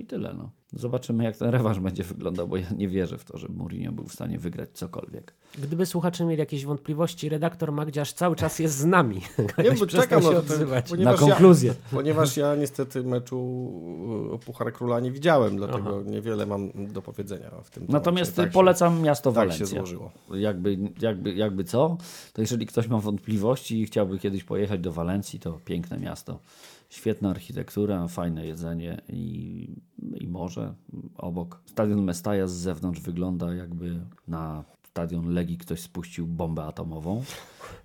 i tyle. No. Zobaczymy, jak ten rewanż będzie wyglądał, bo ja nie wierzę w to, że Mourinho był w stanie wygrać cokolwiek. Gdyby słuchacze mieli jakieś wątpliwości, redaktor Magdziarz cały czas jest z nami. Nie, czekam się na ten- odzywać. ponieważ Na konkluzję. Ja, ponieważ ja niestety meczu o Puchar Króla nie widziałem, dlatego niewiele mam do powiedzenia w tym Natomiast temacie. Tak się- polecam miasto tak Walencja. się złożyło. Jakby, jakby, jakby co, to jeżeli ktoś ma wątpliwości i chciałby kiedyś pojechać do Walencji, to piękne miasto. Świetna architektura, fajne jedzenie i, i morze obok. Stadion Mestaja z zewnątrz wygląda jakby na stadion Legii ktoś spuścił bombę atomową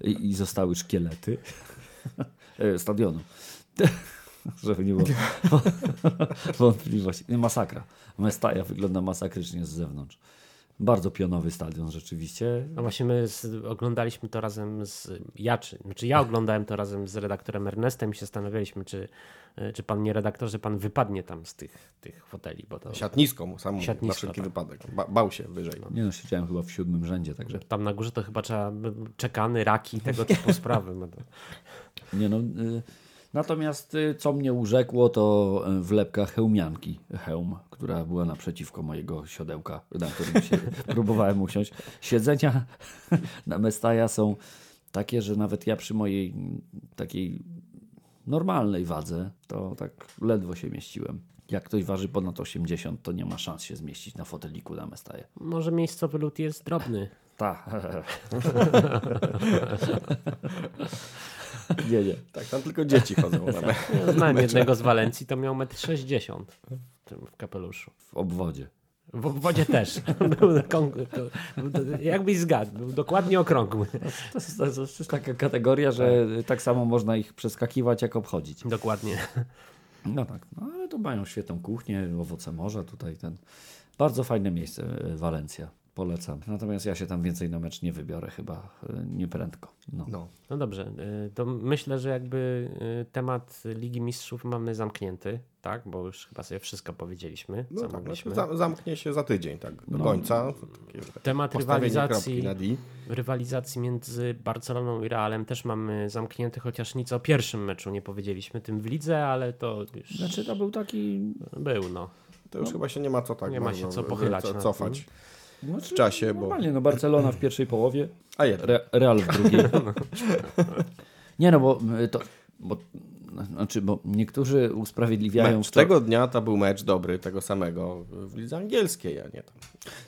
i, i zostały szkielety E, stadionu. Żeby nie było wątpliwości. Masakra. Mestaja wygląda masakrycznie z zewnątrz. Bardzo pionowy stadion rzeczywiście. No właśnie my z, oglądaliśmy to razem z ja, czy, znaczy ja oglądałem to razem z redaktorem Ernestem i się zastanawialiśmy, czy, e, czy pan nie redaktorze, pan wypadnie tam z tych, tych foteli, bo to Siatnisko mu sam Siatnisko, na wszelki tak. wypadek. Ba bał się wyżej. Nie no, siedziałem chyba w siódmym rzędzie, także tam na górze to chyba trzeba czekany, raki, tego typu sprawy. No to, nie no. Y, natomiast y, co mnie urzekło, to y, wlepka hełmianki, hełm, która była naprzeciwko mojego siodełka, na którym się próbowałem usiąść. Siedzenia na Mestaja są takie, że nawet ja przy mojej takiej normalnej wadze, to tak ledwo się mieściłem. Jak ktoś waży ponad 80, to nie ma szans się zmieścić na foteliku na Mestaje. może miejscowy lód jest drobny. Tak. nie, nie. Tak, tam tylko dzieci chodzą. Na me- Ja znałem jednego z Walencji, to miał 1,60 m w, kapeluszu. W obwodzie. W obwodzie też. Był, jakbyś zgadł, był dokładnie okrągły. To jest, to jest taka kategoria, że tak samo można ich przeskakiwać, jak obchodzić. Dokładnie. No tak, no ale to mają świetną kuchnię, owoce morza, tutaj ten. Bardzo fajne miejsce, y, Walencja. Polecam. Natomiast ja się tam więcej na mecz nie wybiorę, chyba y, nieprędko. No. No. No dobrze, y, to myślę, że jakby y, temat Ligi Mistrzów mamy zamknięty, tak? Bo już chyba sobie wszystko powiedzieliśmy, No co tak, mogliśmy. znaczy za, zamknie się za tydzień, tak, do końca. Takie Temat rywalizacji, rywalizacji między Barceloną i Realem też mamy zamknięty, chociaż nic o pierwszym meczu nie powiedzieliśmy, tym w lidze, ale to już Znaczy to był taki... był, no. To już chyba się nie ma co tak Nie ma się co pochylać co- nad Znaczy, W czasie, bo... Normalnie, no Barcelona w pierwszej połowie, A jeden. Re, Real w drugiej. Nie no, bo y, to... Bo, znaczy, bo niektórzy usprawiedliwiają Mecz to- tego dnia to był mecz dobry, tego samego w lidze angielskiej, a nie tam.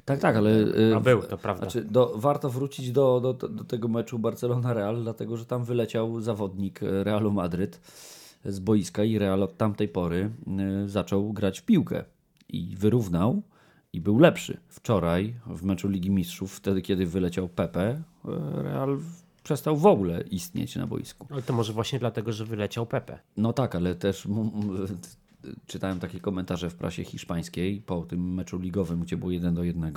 Tak, tak, ale. y, A był, to prawda. Znaczy, do, warto wrócić do, do, do tego meczu Barcelona-Real, dlatego że tam wyleciał zawodnik Realu Madryt z boiska i Real od tamtej pory y, zaczął grać w piłkę i wyrównał i był lepszy. Wczoraj w meczu Ligi Mistrzów, wtedy kiedy wyleciał Pepe, y, Real przestał w ogóle istnieć na boisku. Ale to może właśnie dlatego, że wyleciał Pepe. No tak, ale też m- m- czytałem takie komentarze w prasie hiszpańskiej po tym meczu ligowym, gdzie było 1 do 1,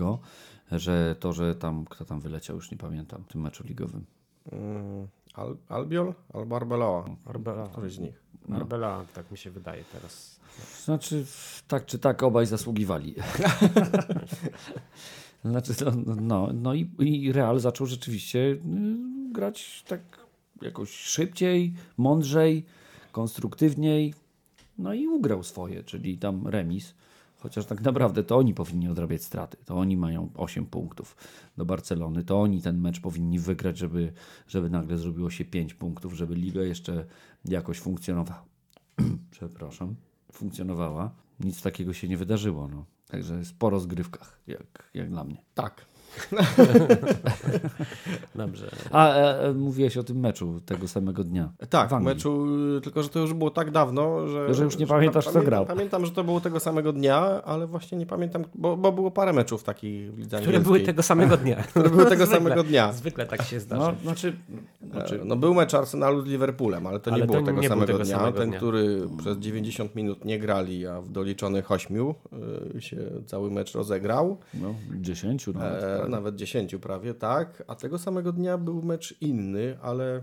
że to, że tam, kto tam wyleciał, już nie pamiętam, w tym meczu ligowym. Mm, Al, Albiol albo Arbeloa. Arbeloa. Któryś z nich. Arbela, tak mi się wydaje teraz. Znaczy, tak czy tak, obaj zasługiwali. znaczy, no, no, no i, i Real zaczął rzeczywiście y, grać tak jakoś szybciej, mądrzej, konstruktywniej. No i ugrał swoje, czyli tam remis. Chociaż tak naprawdę to oni powinni odrabiać straty. To oni mają 8 punktów do Barcelony. To oni ten mecz powinni wygrać, żeby, żeby nagle zrobiło się 5 punktów, żeby liga jeszcze jakoś funkcjonowała. Przepraszam. Funkcjonowała. nic takiego się nie wydarzyło. No. Także jest po rozgrywkach, jak, jak dla mnie. Tak. Dobrze. A e, e, mówiłeś o tym meczu tego samego dnia. Tak, meczu, tylko że to już było tak dawno, że... Że już nie że pamiętasz, kto grał. Pamiętam, że to było tego samego dnia, ale właśnie nie pamiętam, bo, bo było parę meczów takich w lidze Które były tego samego dnia. Które były tego Zwykle. samego dnia. Zwykle tak się zdarza. No, znaczy, E, znaczy No był mecz Arsenalu z Liverpoolem, ale to nie Ale było to tego nie samego tego dnia. samego Ten, dnia. który przez 90 minut nie grali, a w doliczonych 8 y, się cały mecz rozegrał. no, 10 nawet. E, nawet 10 prawie, tak. A tego samego dnia był mecz inny, ale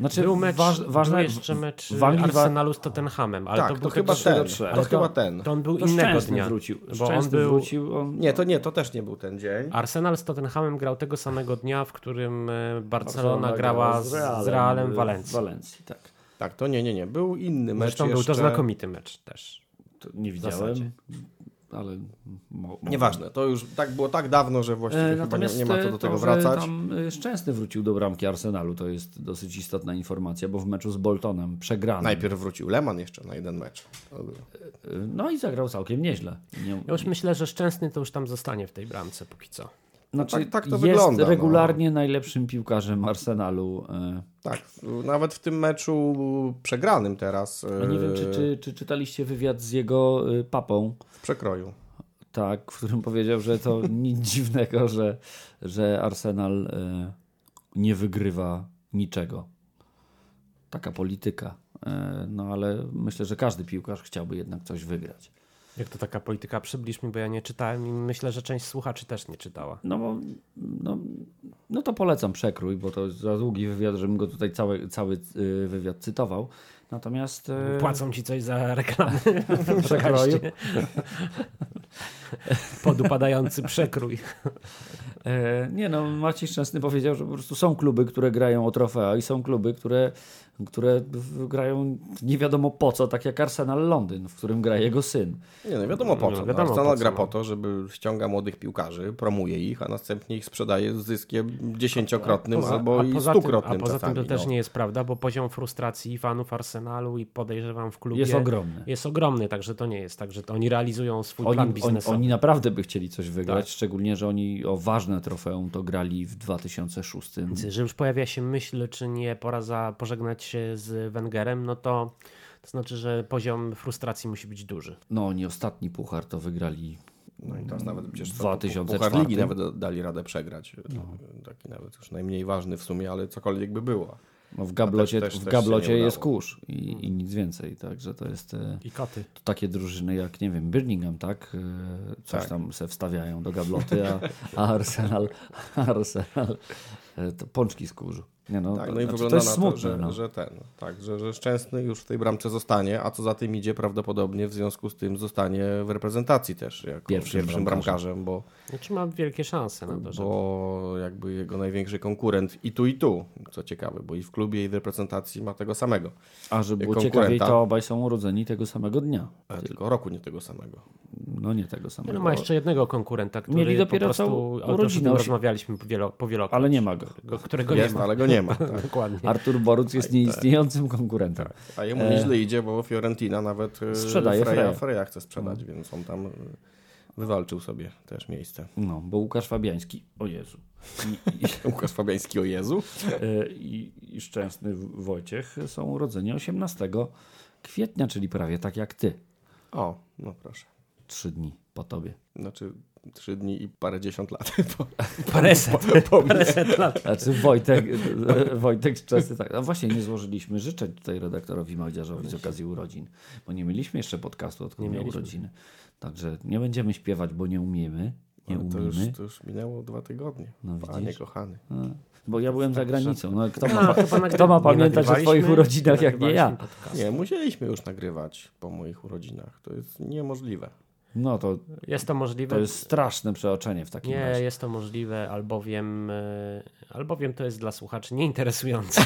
Znaczy, Był mecz, waż, ważne, był jeszcze mecz w Anglii wa- Arsenalu z Tottenhamem, ale tak, to to, był chyba chyba ten. To Ale chyba to- ten. To on był to innego dnia. wrócił. Bo on był, wrócił. On... Nie, to nie, to też nie był ten dzień. Arsenal z Tottenhamem grał tego samego dnia, w którym e, Barcelona, Barcelona grała z, z Realem w w Walencji. Walencji tak. Tak, to nie, nie, nie. Był inny mecz Zresztą był jeszcze. to znakomity mecz też. To nie zasadzie. widziałem, ale... Mo, mo- Nieważne, to już tak było tak dawno, że właściwie E, chyba nie, nie ma co e, do tego to, wracać. Tam e, Szczęsny wrócił do bramki Arsenalu, to jest dosyć istotna informacja, bo w meczu z Boltonem przegrano. Najpierw wrócił Leman jeszcze na jeden mecz. Było. No i zagrał całkiem nieźle. Nie, Ja już myślę, że Szczęsny to już tam zostanie w tej bramce póki co. znaczy, tak- tak to jest wygląda, no. regularnie najlepszym piłkarzem Arsenalu. e, Tak, nawet w tym meczu przegranym teraz A nie wiem, czy, czy, czy czytaliście wywiad z jego e, papą, w przekroju. tak, w którym powiedział, że to nic dziwnego, że, że Arsenal e, nie wygrywa niczego. Taka polityka. E, no ale myślę, że każdy piłkarz chciałby jednak coś wygrać. Jak to taka polityka? Przybliż mi, bo ja nie czytałem i myślę, że część słuchaczy też nie czytała. No, bo, no, no to polecam przekrój, bo to jest za długi wywiad, żebym go tutaj cały, cały y, wywiad cytował. Natomiast e, Płacą ci coś za reklamy przekroju. Podupadający przekrój. E, nie no, Marcin Szczęsny powiedział, że po prostu są kluby, które grają o trofea i są kluby, które, które grają nie wiadomo po co, tak jak Arsenal Londyn, w którym gra jego syn. Nie, no wiadomo po No, co. No, wiadomo Arsenal po co, gra no. po to, żeby ściąga młodych piłkarzy, promuje ich, a następnie ich sprzedaje z zyskiem dziesięciokrotnym albo i poza stukrotnym a poza czasami. tym to też no. nie jest prawda, bo poziom frustracji fanów Arsenalu i podejrzewam w klubie Jest ogromny. Jest ogromny, także to nie jest tak, że to oni realizują swój plan Oni, oni, biznesowy. oni naprawdę by chcieli coś wygrać, Tak. szczególnie, że oni o ważne trofeum to grali w 2006. Że już pojawia się myśl, czy nie pora za pożegnać się z Wengerem, no to to znaczy, że poziom frustracji musi być duży. No oni ostatni puchar to wygrali No i teraz nawet przecież to 2004. Puchar Ligi nawet dali radę przegrać. Taki nawet już najmniej ważny w sumie, ale cokolwiek by było. No w gablocie, też- też w gablocie jest kurz i, i nic więcej, także to jest e, I koty. to takie drużyny jak, nie wiem, Birmingham, tak? E, Coś Tak. tam se wstawiają do gabloty, a, a Arsenal, Arsenal pączki z kurzu. Nie no, Tak, no i znaczy, wygląda to jest na smutne. to, że, no. że ten, tak, że, że Szczęsny już w tej bramce zostanie, a co za tym idzie prawdopodobnie w związku z tym zostanie w reprezentacji też jako Pierwszym pierwszym, bramkarzem. bramkarzem, bo, Znaczy ma wielkie szanse na to, że bo jakby jego największy konkurent i tu i tu, co ciekawe, bo i w klubie i w reprezentacji ma tego samego, A żeby było ciekawiej, to obaj są urodzeni tego samego dnia. ale tylko roku nie tego samego. No nie tego samego. no ma jeszcze jednego konkurenta, który Mieli dopiero po co prostu, osi- rozmawialiśmy powielo, powielokrotnie, Ale nie ma go. Go, którego Jest, nie ma. ale go nie ma. Tak. Dokładnie. Artur Boruc jest nieistniejącym konkurentem. A jemu nieźle idzie, bo Fiorentina nawet e, Sprzedaje Freya, Freya. Freya chce sprzedać, więc on tam e, wywalczył sobie też miejsce. No, bo Łukasz Fabiański, o Jezu, i, i, Łukasz Fabiański, o Jezu. e, i, i Szczęsny Wojciech są urodzeni 18 kwietnia, czyli prawie tak jak ty. O, no proszę. Trzy dni po tobie. Znaczy trzy dni i parędziesiąt lat. Bo, Paręset, po paręset lat. Znaczy Wojtek, Wojtek Szczęsny, tak. A właśnie nie złożyliśmy życzeń tutaj redaktorowi Magdziarzowi z okazji urodzin, bo nie mieliśmy jeszcze podcastu, odkąd Nie miał mieliśmy. urodziny. Także nie będziemy śpiewać, bo nie umiemy. Nie Ale to, już, umiemy. to już minęło dwa tygodnie. No Panie widzisz. kochany. A, Bo ja byłem za granicą. No, kto, A, ma, kto ma pamiętać o twoich urodzinach, jak nie ja? Podcast. Nie, musieliśmy już nagrywać po moich urodzinach. To jest niemożliwe. No to, Jest to możliwe. to jest straszne przeoczenie w takim Nie, razie. jest to możliwe, albowiem, e, albowiem to jest dla słuchaczy nieinteresujące.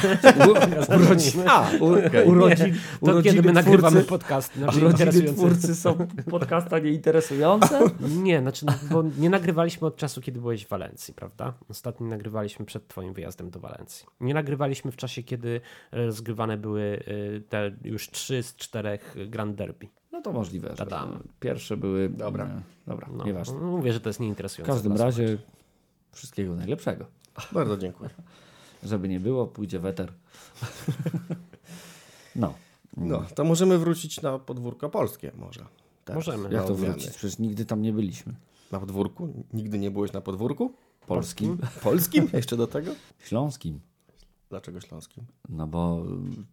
Urodziny, a, u, Okej. urodzin, To kiedy my nagrywamy twórcy, podcast, znaczy urodziny twórcy są podcasta nieinteresujące? Nie, znaczy, bo nie nagrywaliśmy od czasu, kiedy byłeś w Walencji, prawda? Ostatnio nagrywaliśmy przed twoim wyjazdem do Walencji. Nie nagrywaliśmy w czasie, kiedy rozgrywane były e, te już trzy z czterech Grand Derby. No to możliwe. Że pierwsze były... Dobra, dobra No, nieważne. Mówię, że to jest W nieinteresujące. każdym dla razie wszystkiego najlepszego. Bardzo dziękuję. Żeby nie było, pójdzie weter. no. No, to możemy wrócić na podwórko polskie może. Teraz. Możemy. Jak to wrócić? Przecież nigdy tam nie byliśmy. Na podwórku? Nigdy nie byłeś na podwórku? Polskim, Polskim? Jeszcze do tego? śląskim. Dlaczego śląskim? No bo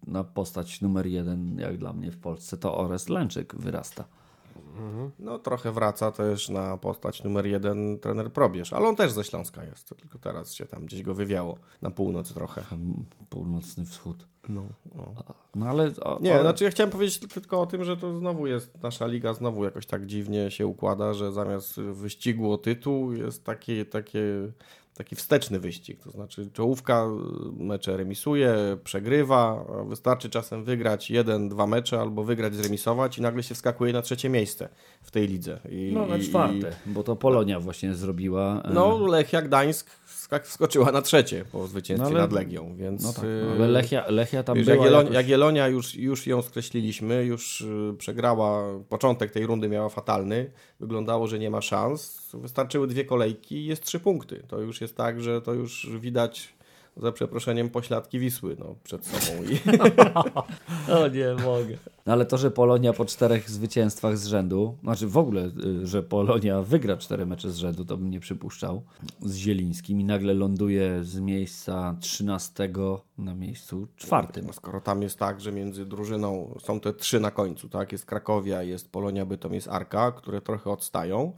na postać numer jeden, jak dla mnie w Polsce, to Orest Lęczyk wyrasta. No trochę wraca też na postać numer jeden trener Probierz, ale on też ze Śląska jest, tylko teraz się tam gdzieś go wywiało na północ trochę. Tam Północny wschód. No, no. No ale... O, Nie, o, znaczy ja chciałem powiedzieć tylko o tym, że to znowu jest, nasza liga znowu jakoś tak dziwnie się układa, że zamiast wyścigu o tytuł jest taki, takie, taki wsteczny wyścig, to znaczy czołówka mecze remisuje, przegrywa, wystarczy czasem wygrać jeden, dwa mecze albo wygrać, zremisować i nagle się wskakuje na trzecie miejsce w tej lidze. I, No na i- czwarte, bo to Polonia właśnie zrobiła. e, No, Lechia Gdańsk wskoczyła na trzecie po zwycięstwie No, ale- nad Legią, więc... No tak, y, no, ale Lechia, Lechia tam Wiesz, była jakoś... Jagiellonia już, już ją skreśliliśmy, już y, przegrała, początek tej rundy miała fatalny, wyglądało, że nie ma szans, wystarczyły dwie kolejki i jest trzy punkty. To już jest tak, że to już widać za przeproszeniem pośladki Wisły no, przed sobą. I... O nie mogę. No ale to, że Polonia po czterech zwycięstwach z rzędu, znaczy w ogóle, y, że Polonia wygra cztery mecze z rzędu, to bym nie przypuszczał, z Zielińskim i nagle ląduje z miejsca 13 na miejscu czwartym. No, skoro tam jest tak, że między drużyną są te trzy na końcu, tak? Jest Krakowia, jest Polonia Bytom, jest Arka, które trochę odstają.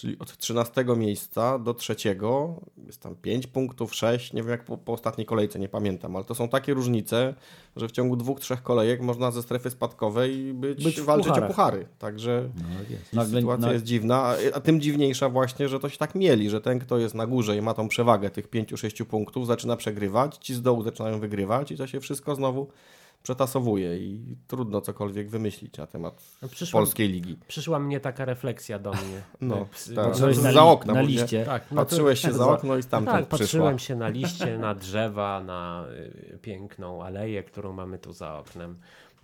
Czyli od 13 miejsca do trzeciego jest tam 5 punktów, 6, nie wiem jak po, po ostatniej kolejce, nie pamiętam, ale to są takie różnice, że w ciągu dwóch, trzech kolejek można ze strefy spadkowej być, Być walczyć pucharach. o puchary. Także No, jest. Nagle, sytuacja jest dziwna, a, a tym dziwniejsza właśnie, że to się tak mieli, że ten, kto jest na górze i ma tą przewagę tych 5-6 punktów, zaczyna przegrywać, ci z dołu zaczynają wygrywać i to się wszystko znowu przetasowuje i trudno cokolwiek wymyślić na temat No, przyszła, polskiej ligi. przyszła mnie taka refleksja do mnie. No, tak. Patrzyłeś za na, li- okna, na liście. Tak, no to- Patrzyłeś się za okno i stamtąd Tak, przyszła. patrzyłem się na liście, na drzewa, na y, piękną aleję, którą mamy tu za oknem.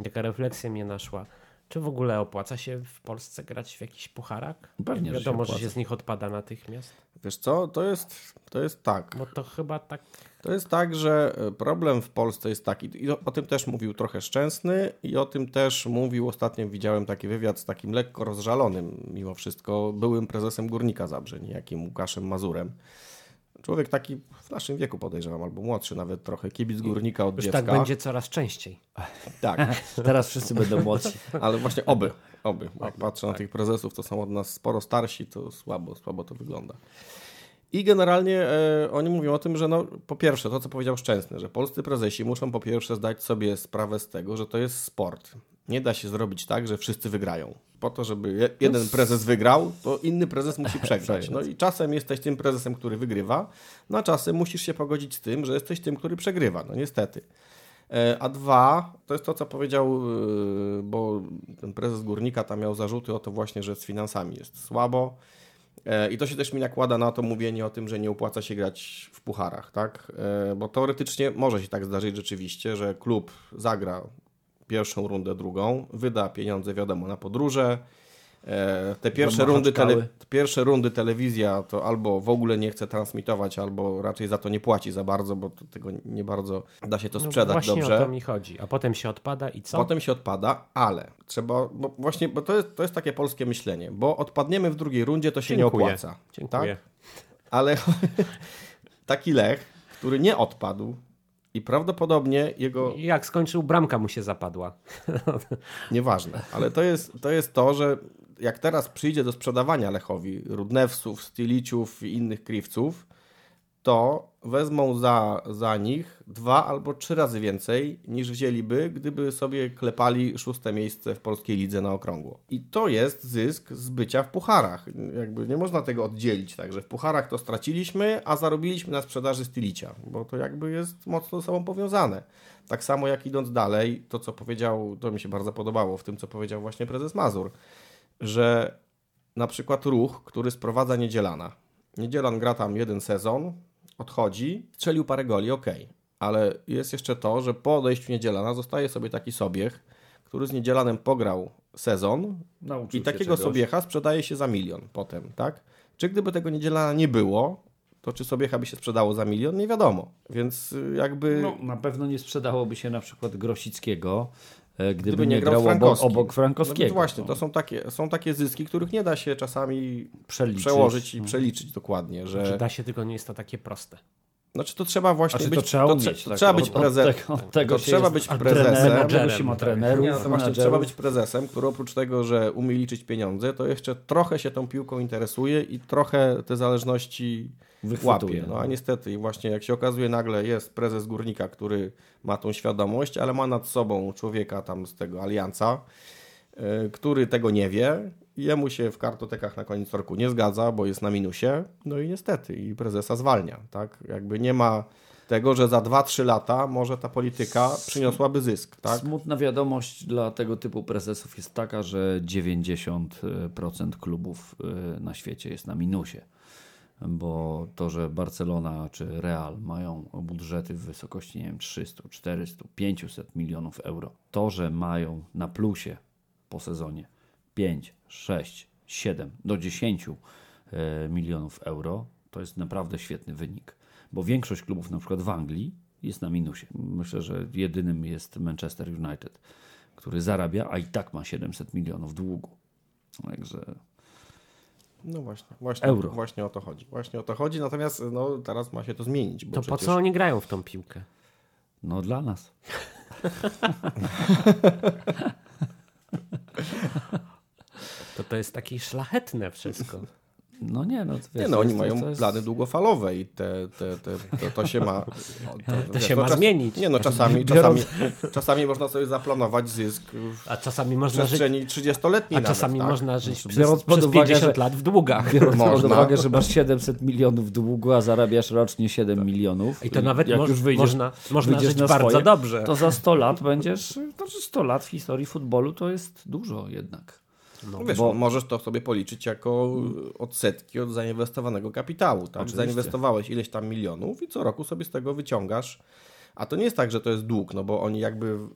Taka refleksja mnie naszła. Czy w ogóle opłaca się w Polsce grać w jakichś pucharach? Pewnie, że się Wiadomo, że się z nich odpada natychmiast. Wiesz co, to jest, to jest tak. Bo to chyba tak. To jest tak, że e, problem w Polsce jest taki, i o, tym też mówił trochę Szczęsny i o tym też mówił, ostatnio widziałem taki wywiad z takim lekko rozżalonym mimo wszystko byłym prezesem Górnika Zabrze, niejakim Łukaszem Mazurem. Człowiek taki w naszym wieku podejrzewam, albo młodszy nawet trochę, kibic Górnika od Już dziecka. tak będzie coraz częściej. Tak, Teraz wszyscy będą młodsi. ale właśnie oby, oby. Jak patrzę na tych prezesów, to są od nas sporo starsi, to słabo, słabo to wygląda. I generalnie e, oni mówią o tym, że no, po pierwsze, to co powiedział Szczęsny, że polscy prezesi muszą po pierwsze zdać sobie sprawę z tego, że to jest sport. Nie da się zrobić tak, że wszyscy wygrają. Po to, żeby je, jeden prezes wygrał, to inny prezes musi przegrać. No i czasem jesteś tym prezesem, który wygrywa, no a czasem musisz się pogodzić z tym, że jesteś tym, który przegrywa. No niestety. E, A dwa, to jest to, co powiedział, e, bo ten prezes Górnika tam miał zarzuty o to właśnie, że z finansami jest słabo. E, I to się też mi nakłada na to mówienie o tym, że nie opłaca się grać w pucharach, tak? E, Bo teoretycznie może się tak zdarzyć rzeczywiście, że klub zagra pierwszą rundę, drugą, wyda pieniądze, wiadomo, na podróże. E, Te pierwsze rundy, tele, pierwsze rundy telewizja to albo w ogóle nie chce transmitować, albo raczej za to nie płaci za bardzo, bo tego nie bardzo da się to No sprzedać właśnie dobrze. o to mi chodzi. A potem się odpada i co? Potem się odpada, ale trzeba, bo właśnie, bo to jest, to jest takie polskie myślenie, bo odpadniemy w drugiej rundzie, to się nie Dziękuję. opłaca. Dziękuję. Tak? Ale taki Lech, który nie odpadł i prawdopodobnie jego, Jak skończył, bramka mu się zapadła. nieważne, ale to jest, to jest to, że jak teraz przyjdzie do sprzedawania Lechowi Rudnewsów, Stiliciów i innych Kriwców, to wezmą za, za nich dwa albo trzy razy więcej niż wzięliby, gdyby sobie klepali szóste miejsce w polskiej lidze na okrągło. I to jest zysk z bycia w pucharach. Jakby nie można tego oddzielić, także w pucharach to straciliśmy, a zarobiliśmy na sprzedaży Stilicia, bo to jakby jest mocno ze sobą powiązane. Tak samo jak idąc dalej, to co powiedział, to mi się bardzo podobało w tym, co powiedział właśnie prezes Mazur, że na przykład ruch, który sprowadza Niedzielana. Niedzielan gra tam jeden sezon, odchodzi, strzelił parę goli, ok. Ale jest jeszcze to, że po odejściu Niedzielana zostaje sobie taki Sobiech, który z Niedzielanem pograł sezon Nauczył i takiego czegoś. Sobiecha sprzedaje się za milion potem, tak? Czy gdyby tego Niedzielana nie było, to czy Sobiecha by się sprzedało za milion? Nie wiadomo. Więc y, jakby... No, na pewno nie sprzedałoby się na przykład Grosickiego, gdyby, Gdyby nie, nie grał grał obok, obok No Frankowskiego. więc właśnie, to są takie, są takie zyski, których nie da się czasami Przeliczyć. przełożyć i No. przeliczyć dokładnie, że... Że da się, tylko nie jest to takie proste. Znaczy to trzeba właśnie Znaczy, być... to trzeba to, umieć. to tak, trzeba być od prezesem. tego- od tego To się trzeba być prezesem. ma tak. trenerów, Nie, właśnie menadżerów. trzeba być prezesem, który oprócz tego, że umie liczyć pieniądze, to jeszcze trochę się tą piłką interesuje i trochę te zależności Wychwytuje, łapie. No a niestety właśnie jak się okazuje nagle jest prezes Górnika, który ma tą świadomość, ale ma nad sobą człowieka tam z tego alianca, y, który tego nie wie. Jemu się w kartotekach na koniec roku nie zgadza, bo jest na minusie. No i niestety i prezesa zwalnia. Tak? Jakby nie ma tego, że za 2-3 lata może ta polityka przyniosłaby zysk. Tak? Smutna wiadomość dla tego typu prezesów jest taka, że 90% klubów y, na świecie jest na minusie. Bo to, że Barcelona czy Real mają budżety w wysokości nie wiem, 300, 400, 500 milionów euro, to, że mają na plusie po sezonie 5, 6, 7 do 10 y, milionów euro, to jest naprawdę świetny wynik. Bo większość klubów, na przykład w Anglii, jest na minusie. Myślę, że jedynym jest Manchester United, który zarabia, a i tak ma 700 milionów długu. Także No właśnie, właśnie, Euro. właśnie o to chodzi. Właśnie o to chodzi, natomiast no, teraz ma się to zmienić. Bo To po przecież... co oni grają w tą piłkę? no dla nas. To to jest takie szlachetne wszystko. No nie, no to wiesz, Nie, no to oni jest- mają to jest- plany długofalowe i te, te, te, to, to się ma... no, To wiesz, się no ma czas- zmienić. Nie no, czasami, czasami, czasami można sobie zaplanować zysk w A czasami można żyć, przestrzeni 30-letniej a nawet, czasami tak? można żyć przez, biorąc pod przez uwagę, 50 że- lat w długach. Biorąc pod Można. uwagę, że masz 700 milionów długu, a zarabiasz rocznie 7 milionów. I to nawet jak moż, już wyjdziesz, można, można wyjdziesz żyć na bardzo swoje, dobrze. To za 100 lat będziesz. To znaczy 100 lat w historii futbolu to jest dużo jednak. No wiesz, bo- możesz to sobie policzyć jako odsetki od zainwestowanego kapitału. Tak? Oczywiście. Zainwestowałeś ileś tam milionów i co roku sobie z tego wyciągasz. A to nie jest tak, że to jest dług, no bo oni jakby, w-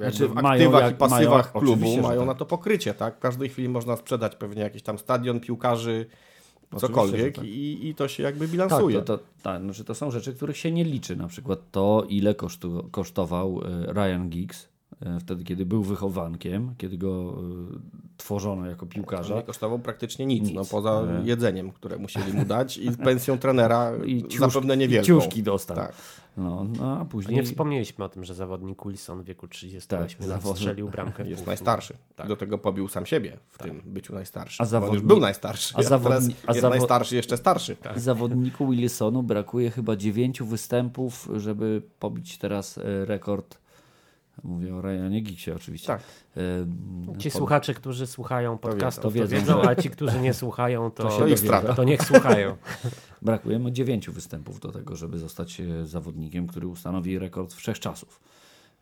jakby Znaczy, w aktywach jak- i pasywach mają- klubu mają tak. na to pokrycie. Tak? W każdej chwili można sprzedać pewnie jakiś tam stadion, piłkarzy, cokolwiek tak. i, i to się jakby Tak, bilansuje. to, to, tak znaczy to są rzeczy, których się nie liczy. Na przykład to, ile kosztu, kosztował e, Ryan Giggs e, wtedy, kiedy był wychowankiem, kiedy go e, tworzono jako piłkarza. Nie kosztował praktycznie nic, Nic. No, poza E. jedzeniem, które musieli mu dać i pensją trenera I ciuszki, zapewne i niewielką. ciuszki dostał. Tak. No, no a A później... nie wspomnieliśmy o tym, że zawodnik Wilson w wieku 38 Tak, lat zawodnik- strzelił bramkę. Jest najstarszy. Tak. Do tego pobił sam siebie w tym byciu najstarszym. A On już zawodnik- był najstarszy, a a, zawodni- teraz a jest zawo- najstarszy, jeszcze starszy. Zawodniku Wilsonu brakuje chyba dziewięciu występów, żeby pobić teraz e, rekord. Mówię o Ryanie Giggsie oczywiście. Tak. E, Ci po- słuchacze, którzy słuchają podcastu, to wiedzą. wiedzą, a ci, którzy nie słuchają, to, To To ich to niech słuchają. Brakuje mu dziewięciu występów do tego, żeby zostać e, zawodnikiem, który ustanowi rekord wszechczasów.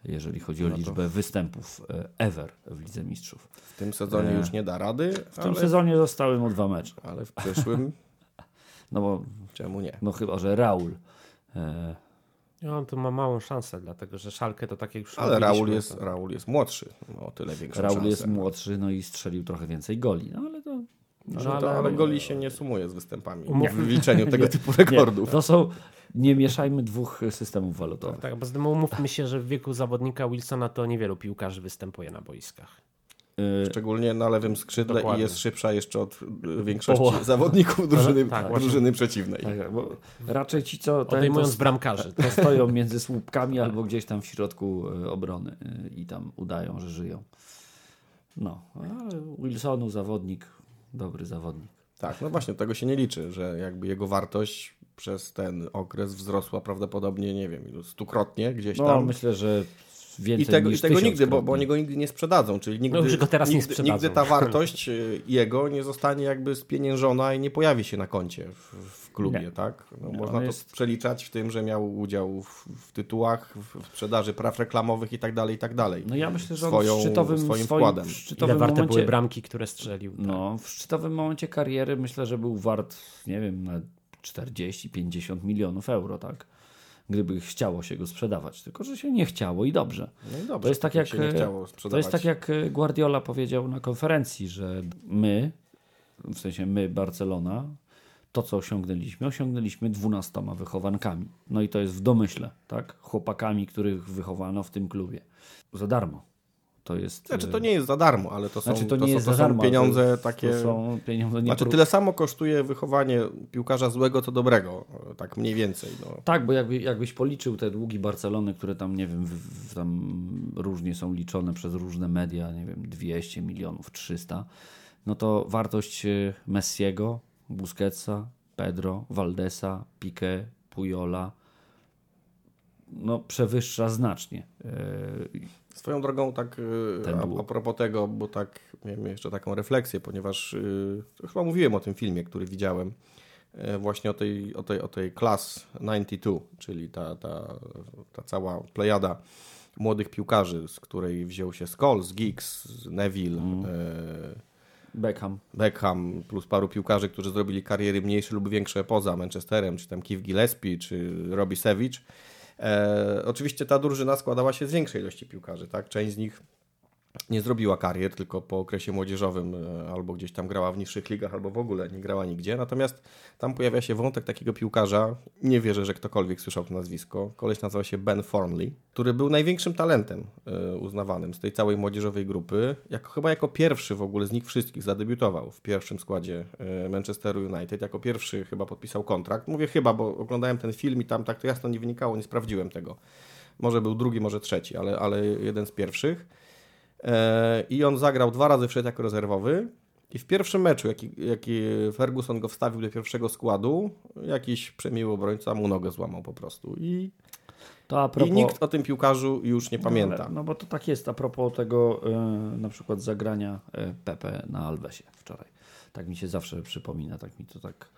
Jeżeli chodzi No o liczbę występów e, ever w Lidze Mistrzów. W tym sezonie już nie da rady, W tym ale, sezonie zostały mu dwa mecze. ale w przyszłym No bo czemu nie? no chyba, że Raul. Ja on tu ma małą szansę, dlatego że Szalkę to tak jak już Ale Raul jest, to- Raul jest młodszy, ma o tyle większą Raul szansę. jest młodszy, no i strzelił trochę więcej goli. No ale to No, No, to, ale- ale goli się nie sumuje z występami Umów- w liczeniu tego typu Nie, rekordów. to są. Nie mieszajmy dwóch systemów walutowych. Tak, bo z tym umówmy się, że w wieku zawodnika Wilsona to niewielu piłkarzy występuje na boiskach. Y, Szczególnie na lewym skrzydle Dokładnie. i jest szybsza jeszcze od y, większości Połowa. zawodników drużyny, tak, drużyny przeciwnej. tak, bo raczej ci, co Odejmując to, bramkarzy. to stoją między słupkami albo gdzieś tam w środku y, obrony i tam udają, że żyją. No, ale Wilsonu zawodnik, dobry zawodnik. Tak, no właśnie, tego się nie liczy, że jakby jego wartość przez ten okres wzrosła prawdopodobnie, nie wiem, stukrotnie gdzieś No, tam. myślę, że więcej I tego, niż i tego nigdy, bo, bo oni go nigdy nie sprzedadzą, czyli nigdy, No już go teraz nie nigdy, sprzedadzą. nigdy ta wartość y, jego nie zostanie jakby spieniężona i nie pojawi się na koncie w, w klubie, Nie. tak? No, Nie, można to jest- przeliczać w tym, że miał udział w, w tytułach, w, sprzedaży praw reklamowych i tak dalej, i tak dalej. No ja myślę, że on Swoją- w szczytowym, swoim swoim, wkładem. w Ile szczytowym warte momencie, były bramki, które strzelił. tak. No, w szczytowym momencie kariery myślę, że był wart, nie wiem, na 40-50 milionów euro, tak? Gdyby chciało się go sprzedawać. Tylko, że się nie chciało i dobrze. No i dobrze, To jest tak jak, chciało to jest tak jak e, Guardiola powiedział na konferencji, że my, w sensie my, Barcelona, to co osiągnęliśmy, osiągnęliśmy dwunastoma wychowankami. No i to jest w domyśle, tak? Chłopakami, których wychowano w tym klubie. Za darmo. To jest... Znaczy e, to nie jest za darmo, ale to są, znaczy, to to nie są, jest to za są darmo, ale pieniądze to, takie... To są pieniądze Znaczy tyle samo kosztuje wychowanie piłkarza złego co dobrego, tak mniej więcej. No. Tak, bo jakby, jakbyś policzył te długi Barcelony, które tam, nie wiem, w, w, tam różnie są liczone przez różne media, nie wiem, 200 milionów, 300, no to wartość e, Messiego, Busquetsa, Pedro, Valdesa, Piqué, Pujola no przewyższa znacznie. E, Swoją drogą tak Ten a, a propos tego, bo tak miałem jeszcze taką refleksję, ponieważ y, chyba mówiłem o tym filmie, który widziałem, y, właśnie o tej, o tej, o tej Class 92, czyli ta, ta, ta cała plejada młodych piłkarzy, z której wziął się Scholes, Giggs, Neville, y, Beckham. Beckham plus paru piłkarzy, którzy zrobili kariery mniejsze lub większe poza Manchesterem, czy tam Keith Gillespie, czy Robbie Savage. E, oczywiście ta drużyna składała się z większej ilości piłkarzy, tak? Część z nich nie zrobiła karier, tylko po okresie młodzieżowym e, albo gdzieś tam grała w niższych ligach, albo w ogóle nie grała nigdzie. Natomiast tam pojawia się wątek takiego piłkarza, nie wierzę, że ktokolwiek słyszał to nazwisko. Koleś nazywa się Ben Thornley, który był największym talentem e, uznawanym z tej całej młodzieżowej grupy. Jako, chyba jako pierwszy w ogóle z nich wszystkich zadebiutował w pierwszym składzie e, Manchesteru United. Jako pierwszy chyba podpisał kontrakt. Mówię chyba, bo oglądałem ten film i tam tak to jasno nie wynikało, nie sprawdziłem tego. Może był drugi, może trzeci, ale, ale jeden z pierwszych. E, I on zagrał dwa razy wszedł jako rezerwowy. I w pierwszym meczu, jaki, jaki Ferguson go wstawił do pierwszego składu, jakiś przemiły obrońca mu nogę złamał po prostu. I, propos... I nikt o tym piłkarzu już nie pamięta. No, ale- no bo to tak jest a propos tego e, na przykład zagrania e, Pepe na Alvesie wczoraj. Tak mi się zawsze przypomina, tak mi to tak...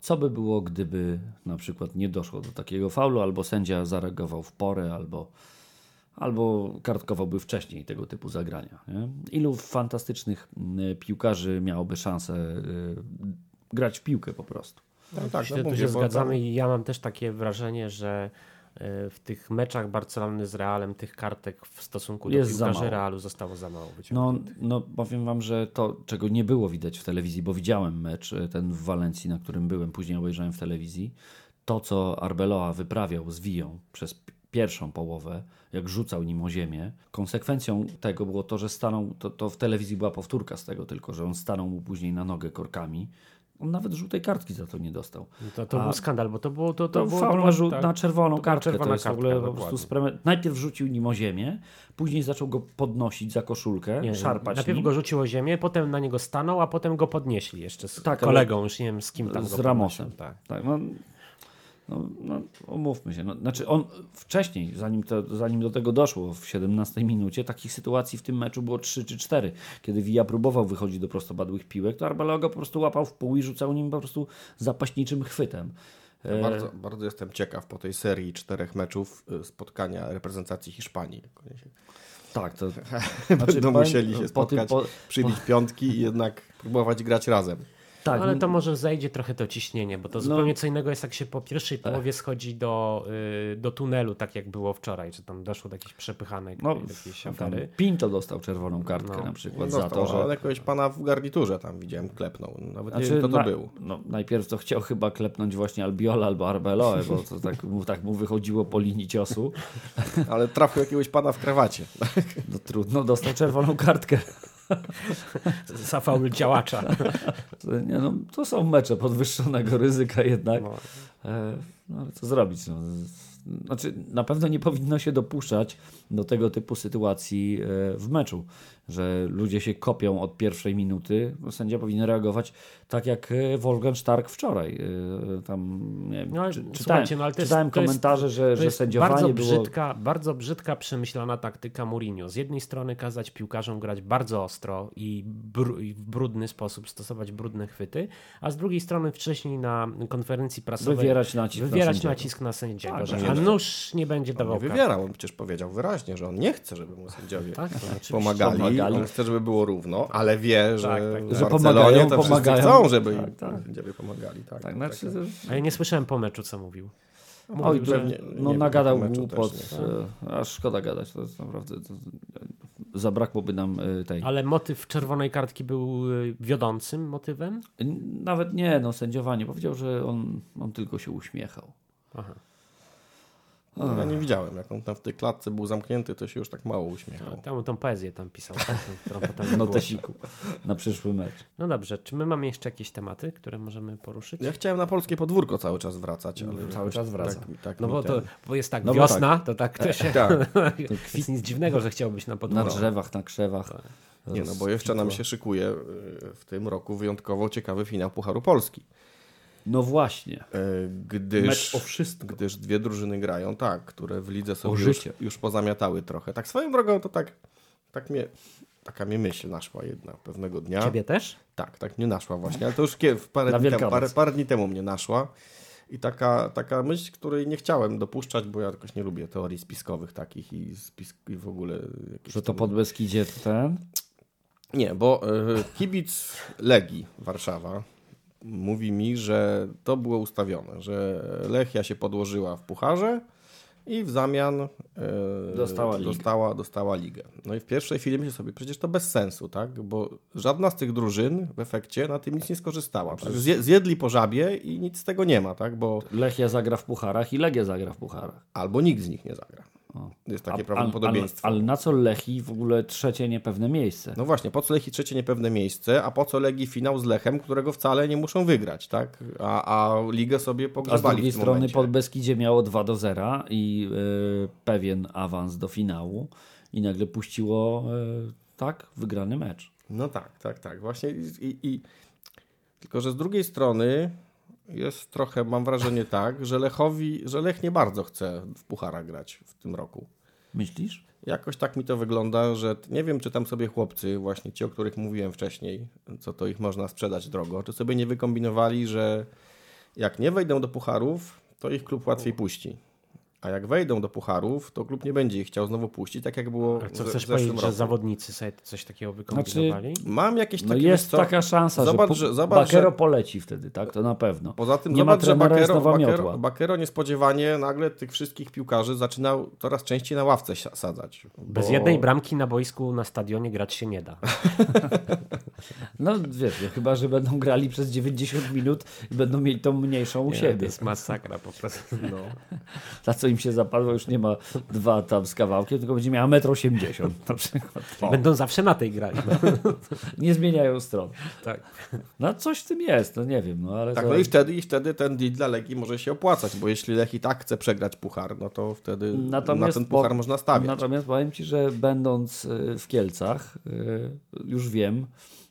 Co by było, gdyby na przykład nie doszło do takiego faulu, albo sędzia zareagował w porę, albo, albo kartkowałby wcześniej tego typu zagrania. Nie? Ilu fantastycznych mm, piłkarzy miałoby szansę y, grać w piłkę po prostu. No tak, się, no mówię, się zgadzamy i ja mam też takie wrażenie, że e, w tych meczach Barcelony z Realem tych kartek w stosunku do piłkarzy. Realu zostało za mało No, no powiem wam, że to, czego nie było widać w telewizji, bo widziałem mecz ten w Walencji, na którym byłem, później obejrzałem w telewizji, to co Arbeloa wyprawiał z Wiją przez pierwszą połowę, jak rzucał nim o ziemię, konsekwencją tego było to, że stanął, to, to w telewizji była powtórka z tego tylko, że on stanął mu później na nogę korkami. On nawet żółtej kartki za to nie dostał. To, to A- był skandal, bo to było to, to, To było, faul na, tak, na czerwoną to kartkę. czerwona to jest w ogóle kartka, po prostu spreme... Najpierw rzucił nim o ziemię, później zaczął go podnosić za koszulkę, Nie, szarpać Najpierw nim. go rzucił o ziemię, potem na niego stanął, a potem go podnieśli jeszcze z Tak, kolegą, już nie wiem z kim tam z Ramosem. podnosił, Tak. Tak, no, no, no umówmy się. No, znaczy on wcześniej, zanim, to, zanim do tego doszło w 17 minucie, takich sytuacji w tym meczu było 3 czy 4. Kiedy Villa próbował wychodzić do prostopadłych piłek, to Arbeloa go po prostu łapał w pół i rzucał nim po prostu zapaśniczym chwytem. Ja bardzo, bardzo jestem ciekaw po tej serii czterech meczów y, spotkania reprezentacji Hiszpanii. Tak, to Będą powiem, musieli się po tym- spotkać, po- przybić piątki i jednak próbować grać razem. Tak, Ale no- to może zejdzie trochę to ciśnienie, bo to zupełnie co innego jest, jak się po pierwszej połowie schodzi do, y, do tunelu, tak jak było wczoraj, czy tam doszło do jakichś przepychanek, no, jakiejś afery. Pinto dostał czerwoną kartkę No. na przykład No za to, że... Ale jakiegoś pana w garniturze tam widziałem, klepnął. Nawet nie Znaczy, wiem, kto to na- był. No, najpierw to chciał chyba klepnąć właśnie Albiola albo Arbeloę, bo to tak, mu- tak mu wychodziło po linii ciosu. Ale trafił jakiegoś pana w krawacie. No trudno, dostał czerwoną kartkę. Za faul działacza. To, nie, no, to są mecze podwyższonego ryzyka jednak. No. E, no ale co zrobić? No, znaczy, na pewno nie powinno się dopuszczać do tego typu sytuacji e, w meczu, że ludzie się kopią od pierwszej minuty. Sędzia powinien reagować tak jak e, Wolfgang Stark wczoraj. E, Tam, nie wiem, No, czy, czytałem, no, ale to jest- czytałem to jest- komentarze, że, To że jest sędziowanie bardzo było... brzydka, bardzo brzydka, przemyślana taktyka Mourinho. Z jednej strony kazać piłkarzom grać bardzo ostro i, br- i w brudny sposób stosować brudne chwyty, a z drugiej strony wcześniej na konferencji prasowej Wywierać nacisk na wywierać sędziego. nacisk na sędziego, Tak, że nie, a że- nóż nie będzie On dawał nie karty. wywierał, on przecież powiedział wyraźnie, że on nie chce, żeby mu sędziowie Tak, pomagali. Pomagali. On chce, żeby było równo, ale wie, że, Tak, tak, tak. Że pomagają, to pomagają. chcą, żeby Tak, im tak. sędziowie pomagali. Tak, Tak, znaczy, A ja nie słyszałem po meczu, co mówił. Oj, że nie- no nie- nagadał meczu głupot, też nie. e, aż szkoda gadać, to jest naprawdę, to, zabrakłoby nam e, tej. Ale motyw czerwonej kartki był y, wiodącym motywem? Nawet nie, no sędziowanie, powiedział, że on, on tylko się uśmiechał. Aha. No, ja nie widziałem, jak on tam w tej klatce był zamknięty, to się już tak mało uśmiechał. Tam tą poezję tam pisał, tak? którą potem No było. tesiku na przyszły mecz. No dobrze, czy my mamy jeszcze jakieś tematy, które możemy poruszyć? Ja chciałem na polskie podwórko cały czas wracać, ale Cały jakoś czas wraca. Tak, tak No bo to bo jest tak, No bo wiosna, to tak to się... Tak. jest nic dziwnego, że chciałbyś na Na podwórku. drzewach, na krzewach. Nie, no bo jeszcze nam się szykuje y, w tym roku wyjątkowo ciekawy finał Pucharu Polski. No właśnie. Y, Gdyż, Mecz o wszystko. gdyż dwie drużyny grają, tak, które w lidze sobie już, już pozamiatały trochę. Tak swoją drogą to tak, tak mnie, taka mnie myśl naszła jedna pewnego dnia. Ciebie też? Tak, tak mnie naszła właśnie, ale to już parę, dni temu, parę, parę dni temu mnie naszła. I taka, taka myśl, której nie chciałem dopuszczać, bo ja jakoś nie lubię teorii spiskowych takich i, spisk, i w ogóle... Że to tam- pod Beskidzie ten? Nie, bo e, kibic Legii Warszawa mówi mi, że to było ustawione, że Lechia się podłożyła w pucharze i w zamian e, Dostała ligę. dostała, dostała ligę. No i w pierwszej chwili myślę sobie, przecież to bez sensu, tak? Bo żadna z tych drużyn w efekcie na tym nic nie skorzystała. Przecież zje- zjedli po żabie i nic z tego nie ma, tak? Bo Lechia zagra w pucharach i Legia zagra w pucharach. albo nikt z nich nie zagra. Jest takie prawdopodobieństwo. Ale, ale na co Lechi w ogóle trzecie niepewne miejsce? No właśnie, po co Lechii trzecie niepewne miejsce, a po co Legii finał z Lechem, którego wcale nie muszą wygrać, tak? A, a ligę sobie A z pogrzebali drugiej strony momencie. pod Beskidzie miało 2 do 0 i y, pewien awans do finału i nagle puściło y, tak wygrany mecz. No tak, tak, tak. Właśnie i, i, i... Tylko, że z drugiej strony jest trochę, mam wrażenie tak, że Lechowi, że Lech nie bardzo chce w pucharach grać w tym roku. Myślisz? Jakoś tak mi to wygląda, że nie wiem, czy tam sobie chłopcy, właśnie ci, o których mówiłem wcześniej, co to ich można sprzedać drogo, czy sobie nie wykombinowali, że jak nie wejdą do pucharów, to ich klub łatwiej puści. A jak wejdą do pucharów, to klub nie będzie ich chciał znowu puścić, tak jak było A co w, chcesz powiedzieć, że roku. zawodnicy sobie coś takiego wykombinowali? Mam jakieś No takie... jest wiesz co, taka szansa, zobacz, że, że, po, zobacz, Bakero że poleci wtedy, tak? To na pewno. Poza tym Nie ma zobacz, że trenera, jest Bakero, Bakero. Bakero niespodziewanie nagle tych wszystkich piłkarzy zaczynał coraz częściej na ławce sadzać. Bez bo- jednej bramki na boisku na stadionie grać się nie da. No wiesz, no, chyba, że będą grali przez 90 minut i będą mieli tą mniejszą u Nie, To siebie. jest masakra po prostu. No. Ta, co im się zapadła, już nie ma dwa tam z kawałkiem, tylko będzie miała 1,80 m na przykład. Będą zawsze na tej grali. No. Nie zmieniają stron. Tak. No coś w tym jest, no nie wiem, no ale Tak, to... no i wtedy, i wtedy ten deal dla Legii może się opłacać, bo jeśli Lech i tak chce przegrać puchar, no to wtedy na ten puchar po- można stawiać. Natomiast powiem Ci, że będąc y, w Kielcach, y, już wiem,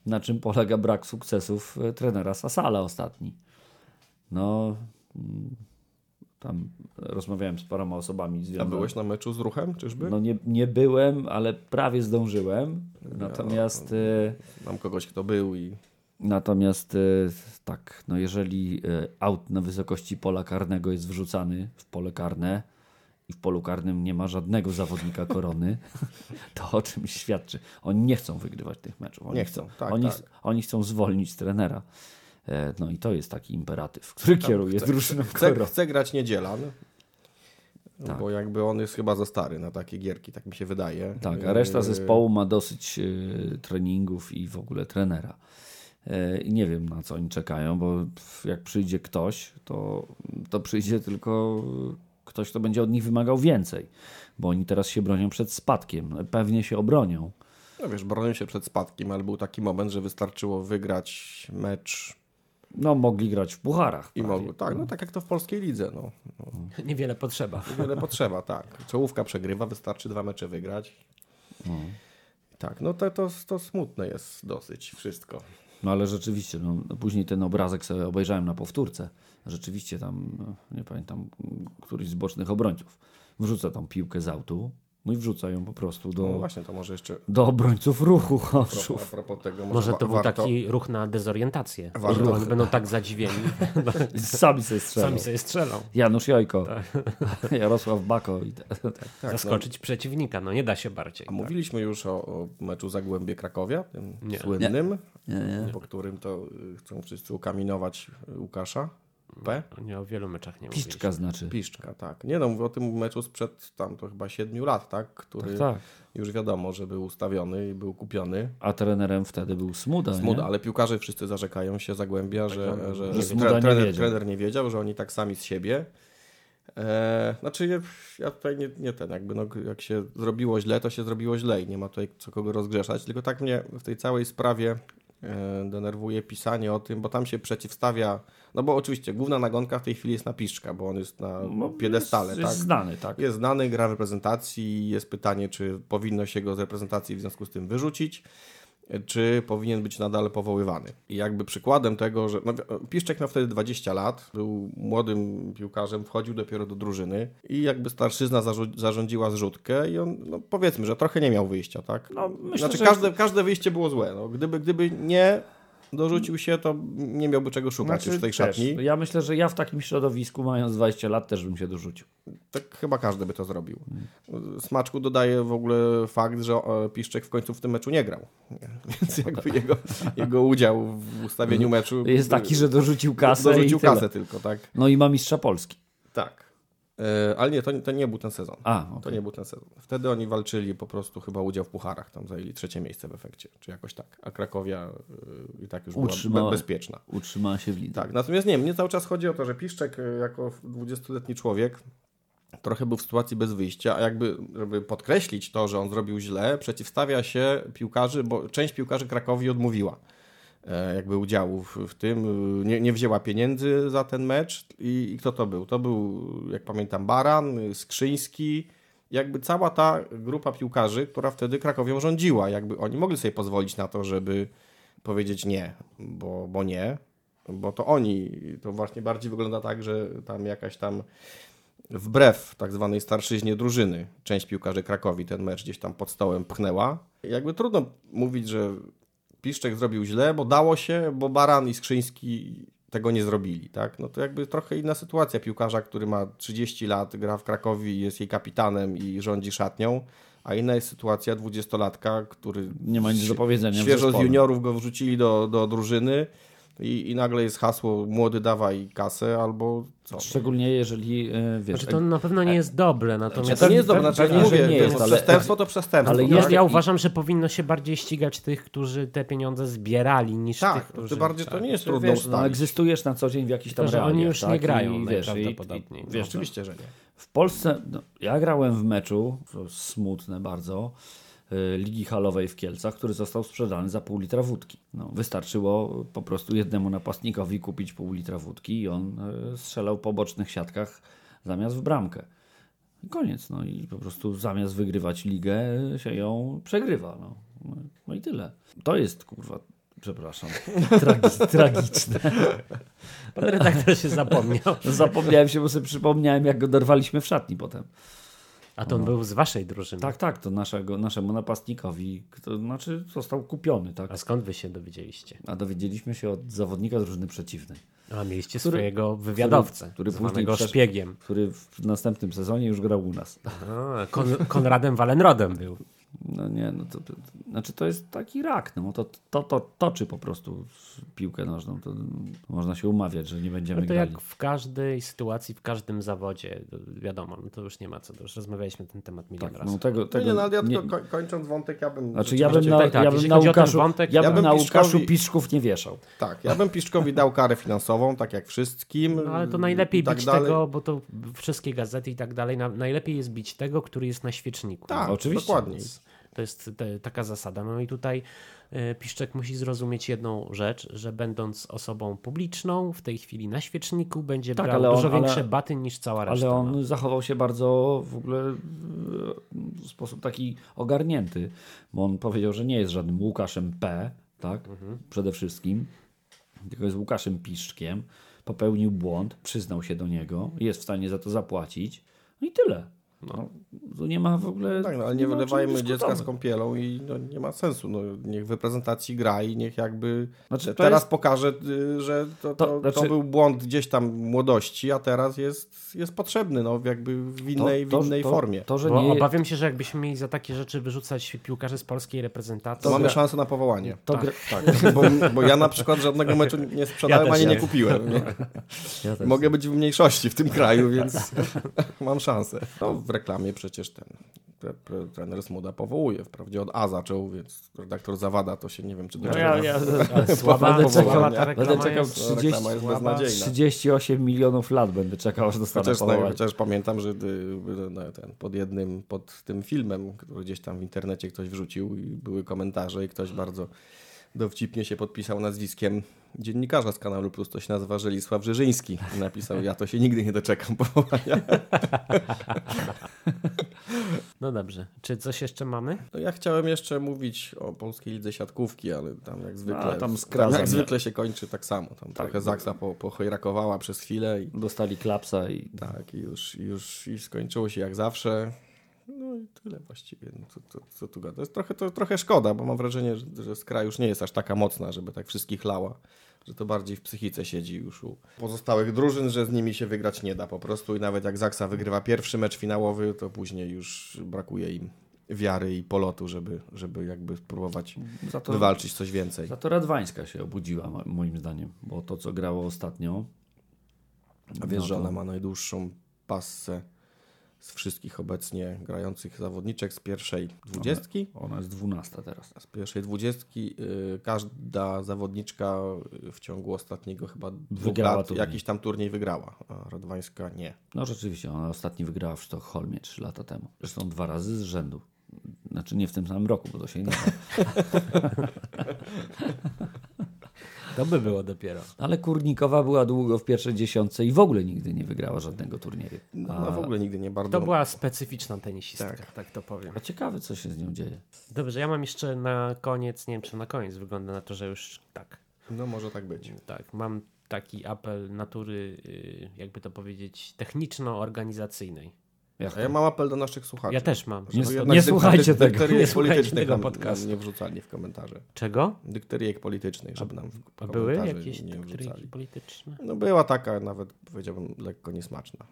na czym polega brak sukcesów y, trenera Sasala ostatni. No, mm, tam rozmawiałem z paroma osobami A byłeś na meczu z ruchem, czyżby? No nie, nie byłem, ale prawie zdążyłem. Natomiast, y, Mam kogoś, kto był i natomiast y, tak, no jeżeli aut na wysokości pola karnego jest wrzucany w pole karne i w polu karnym nie ma żadnego zawodnika korony, to o czym świadczy? Oni nie chcą wygrywać tych meczów. Oni Nie chcą, tak, oni, tak. oni chcą zwolnić trenera. E, No i to jest taki imperatyw, który kieruje chce, drużyną chce, chce grać Niedzielan, Tak. bo jakby on jest chyba za stary na takie gierki, tak mi się wydaje. Tak, a reszta Yy, zespołu ma dosyć e, treningów i w ogóle trenera. E, I nie wiem na co oni czekają, bo jak przyjdzie ktoś, to, to przyjdzie tylko ktoś, kto będzie od nich wymagał więcej, bo oni teraz się bronią przed spadkiem. Pewnie się obronią. No wiesz, bronią się przed spadkiem, ale był taki moment, że wystarczyło wygrać mecz No, mogli grać w pucharach. i mogły. Tak, no tak jak to w polskiej lidze. No. no. Niewiele potrzeba. Wiele potrzeba, tak. Czołówka przegrywa, wystarczy dwa mecze wygrać. Tak, no to, to, to smutne jest dosyć wszystko. No ale rzeczywiście, no, no, później ten obrazek sobie obejrzałem na powtórce. Rzeczywiście tam, no, nie pamiętam, któryś z bocznych obrońców wrzuca tą piłkę z autu, no i wrzuca ją po prostu No do, właśnie, to może jeszcze do obrońców ruchu a Chorzów. propos tego, może, Może to był warto, taki ruch na dezorientację. Warto- Że Oni będą tak zadziwieni, Sami sobie strzelą. sami sobie strzelą. Janusz Jojko, Jarosław Bako. I te, tak, Zaskoczyć przeciwnika, no nie da się bardziej. A mówiliśmy już o, o meczu Zagłębie Krakowia, tym Nie. słynnym, Nie, nie. po którym to y, chcą wszyscy ukaminować Łukasza. P? Nie, o wielu meczach nie Piszczka znaczy. Piszczka, tak. Nie no, mówię o tym meczu sprzed tam to chyba 7 lat, tak? Który Tak, tak. już wiadomo, że był ustawiony i był kupiony. A trenerem wtedy był Smuda, Smuda, nie? ale piłkarze wszyscy zarzekają się, Zagłębia, że, że, że że Smuda nie trener, wiedział. trener nie wiedział, że oni tak sami z siebie. E, znaczy ja, ja tutaj nie, nie ten, jakby no, jak się zrobiło źle, to się zrobiło źle i nie ma tutaj co kogo rozgrzeszać, tylko tak mnie w tej całej sprawie e, denerwuje pisanie o tym, bo tam się przeciwstawia, no bo oczywiście główna nagonka w tej chwili jest na Piszczka, bo on jest na No, piedestale, jest, tak? jest znany, tak. Jest znany, gra w reprezentacji. Jest pytanie, czy powinno się go z reprezentacji w związku z tym wyrzucić, czy powinien być nadal powoływany. I jakby przykładem tego, że no, Piszczek miał wtedy 20 lat, był młodym piłkarzem, wchodził dopiero do drużyny i jakby starszyzna zarządziła zrzutkę i on, no powiedzmy, że trochę nie miał wyjścia, tak? No, myślę, znaczy że- każde, każde wyjście było złe. No, gdyby, gdyby nie dorzucił się, to nie miałby czego szukać już w tej Znaczy, też, szatni. Ja myślę, że ja w takim środowisku, mając 20 lat, też bym się dorzucił. Tak chyba każdy by to zrobił. Smaczku dodaje w ogóle fakt, że e, Piszczek w końcu w tym meczu nie grał. Więc jakby jego, jego udział w ustawieniu meczu Jest taki, że dorzucił kasę dorzucił tyle. kasę tylko, tak? No i ma mistrza Polski. Tak. E, ale nie, to, to nie był ten sezon. A, To okej. nie był ten sezon. Wtedy oni walczyli po prostu chyba udział w pucharach, tam zajęli trzecie miejsce w efekcie, czy jakoś tak. A Krakowia y, i tak już była Utrzymała- be- bezpieczna. Utrzymała się w lidze. Tak, natomiast nie, mnie cały czas chodzi o to, że Piszczek y, jako 20-letni człowiek trochę był w sytuacji bez wyjścia, a jakby, żeby podkreślić to, że on zrobił źle, przeciwstawia się piłkarzy, bo część piłkarzy Krakowi odmówiła jakby udziału w, w tym, y, nie, nie wzięła pieniędzy za ten mecz i, i kto to był? To był, jak pamiętam, Baran, Skrzyński, jakby cała ta grupa piłkarzy, która wtedy Krakowią rządziła, jakby oni mogli sobie pozwolić na to, żeby powiedzieć nie, bo, bo nie, bo to oni, to właśnie bardziej wygląda tak, że tam jakaś tam wbrew tak zwanej starszyźnie drużyny część piłkarzy Krakowi ten mecz gdzieś tam pod stołem pchnęła. Jakby trudno mówić, że Piszczek zrobił źle, bo dało się, bo Baran i Skrzyński tego nie zrobili, tak? No to jakby trochę inna sytuacja. Piłkarza, który ma 30 lat, gra w Krakowi, jest jej kapitanem i rządzi szatnią, a inna jest sytuacja dwudziestolatka, który Nie ma nic do powiedzenia świeżo z juniorów go wrzucili do, do drużyny i, i nagle jest hasło młody dawaj kasę albo co. Szczególnie jeżeli, e, wiesz, Znaczy, to na pewno nie jest dobre, natomiast To nie jest dobre, znaczy, mówię, nie jest, ale- przestępstwo to przestępstwo. ale tak? jest- ja, ja i- uważam, że powinno się bardziej ścigać tych, którzy te pieniądze zbierali, niż Tak, tych, którzy... bardziej to nie jest trudno wiesz, no, egzystujesz na co dzień w jakichś tam że oni realiach, już tak? nie grają I, wiesz, i, i, najprawdopodobniej. wiesz, Oczywiście, że nie. W Polsce, no, ja grałem w meczu, to smutne bardzo, Ligi Halowej w Kielcach, który został sprzedany za pół litra wódki. No, wystarczyło po prostu jednemu napastnikowi kupić pół litra wódki i on y, strzelał po bocznych siatkach zamiast w bramkę. I koniec. No i po prostu zamiast wygrywać ligę się ją przegrywa. No, no, no i tyle. To jest kurwa, przepraszam, tragi, tragiczne. Pan redaktor się zapomniał. Zapomniałem się, bo sobie przypomniałem, jak go dorwaliśmy w szatni potem. A to on był z waszej drużyny. Tak, tak, to naszego, naszemu napastnikowi, to znaczy został kupiony, tak? A skąd wy się dowiedzieliście? A dowiedzieliśmy się od zawodnika drużyny przeciwnej, A mieliście Który- swojego wywiadowcę, który później zwanego przesz- szpiegiem. który w następnym sezonie już grał u nas. A, Kon Konradem Wallenrodem był. No nie, no to, to znaczy to jest taki rak, no to, to, to toczy po prostu piłkę nożną, to można się umawiać, że nie będziemy No to grali. jak w każdej sytuacji, w każdym zawodzie, to wiadomo, no to już nie ma co, to już rozmawialiśmy na ten temat milion Tak, razy. no tego, No tego nie, no, ja nie- kończąc wątek, ja bym... Znaczy ja bym na, tak, tak, ja bym na Łukaszu, wątek, ja ja bym bym na Łukaszu Piszkowi- Piszków nie wieszał. Tak, ja bym Piszczkowi dał karę finansową, tak jak wszystkim. No, ale to najlepiej tak bić dalej. tego, bo to wszystkie gazety i tak dalej, na, najlepiej jest bić tego, który jest na świeczniku. Tak, Oczywiście. dokładnie. To jest te, taka zasada. No i tutaj e, Piszczek musi zrozumieć jedną rzecz, że będąc osobą publiczną, w tej chwili na świeczniku będzie Tak, brał ale on- dużo ale- większe baty niż cała reszta. Ale no. on zachował się bardzo w ogóle e, w sposób taki ogarnięty, bo on powiedział, że nie jest żadnym Łukaszem P, tak? Przede wszystkim, tylko jest Łukaszem Piszczkiem. Popełnił błąd, przyznał się do niego, jest w stanie za to zapłacić. No i tyle. No, tu nie ma w ogóle... Tak, no, ale nie czym wylewajmy dziecka z kąpielą i no, nie ma sensu. No, niech w reprezentacji gra i niech jakby Znaczy, to teraz jest- pokaże, y, że to, to, To- to, znaczy- był błąd gdzieś tam młodości, a teraz jest, jest potrzebny no, jakby w innej, w innej to, formie. To, że Bo nie... obawiam się, że jakbyśmy mieli za takie rzeczy wyrzucać piłkarzy z polskiej reprezentacji. To mamy gra- szansę na powołanie. To gra... Tak, bo, bo ja na przykład żadnego meczu nie sprzedałem Ja ani nie nie. kupiłem. Nie? Ja Mogę być w mniejszości w tym kraju, więc mam szansę. No, w reklamie przecież ten tre- tre- trener Smuda powołuje. Wprawdzie od A zaczął, więc redaktor Zawada to się nie wiem, czy do No ja, ja, słaba, Będę czekał- będę czekał jest. 30 reklama jest słaba. beznadziejna. 38 milionów lat będę czekał, aż dostanę Chociaż, powołanie. chociaż pamiętam, że no, ten, pod jednym, pod tym filmem, który gdzieś tam w internecie ktoś wrzucił i były komentarze i ktoś bardzo dowcipnie się podpisał nazwiskiem dziennikarza z Kanalu Plus, to się nazywa Żelisław Rzeżyński. I napisał, ja to się nigdy nie doczekam powołania. No dobrze. Czy coś jeszcze mamy? No ja chciałem jeszcze mówić o polskiej lidze siatkówki, ale tam jak zwykle, tam skradza jak zwykle się kończy tak samo. Tam trochę Zaksa po, pohojrakowała przez chwilę i Dostali klapsa i tak, i już, już i skończyło się jak zawsze. No i tyle właściwie. No, co, co, co tu gada? To jest trochę, to trochę szkoda, bo mam wrażenie, że, że Skra już nie jest aż taka mocna, żeby tak wszystkich lała. Że to bardziej w psychice siedzi już u pozostałych drużyn, że z nimi się wygrać nie da po prostu. I nawet jak Zaksa wygrywa pierwszy mecz finałowy, to później już brakuje im wiary i polotu, żeby, żeby jakby spróbować za to, wywalczyć coś więcej. za to Radwańska się obudziła mo- moim zdaniem, bo to co grało ostatnio A wiesz, No że to- ona ma najdłuższą passę z wszystkich obecnie grających zawodniczek z pierwszej dwudziestki. ona jest 12 teraz. Z pierwszej dwudziestki y, każda zawodniczka w ciągu ostatniego chyba dwóch lat turniej. jakiś tam turniej wygrała, a Radwańska nie. No rzeczywiście, ona ostatni wygrała w Sztokholmie 3 lata temu. Zresztą dwa razy z rzędu. Znaczy nie w tym samym roku, bo to się nie da. To by było dopiero. Ale Kurnikowa była długo w pierwszej dziesiątce i w ogóle nigdy nie wygrała żadnego turnieju. No, A, no w ogóle nigdy nie bardzo. To była specyficzna tenisistka, Tak. tak, to powiem. a ciekawe, co się z nią dzieje. Dobrze, ja mam jeszcze na koniec, nie wiem czy na koniec, wygląda na to, że już tak, No może tak być. tak, mam taki apel natury, y, jakby to powiedzieć, techniczno-organizacyjnej. Jak ja mam apel do naszych słuchaczy. Ja też mam. Nie- nie słuchajcie tego. Nie słuchajcie politycznych tego podcastu. Nie wrzucali w komentarze. Czego? Dykteryjek politycznej, żeby nam w A były jakieś nie polityczne? No była taka nawet powiedziałbym lekko niesmaczna.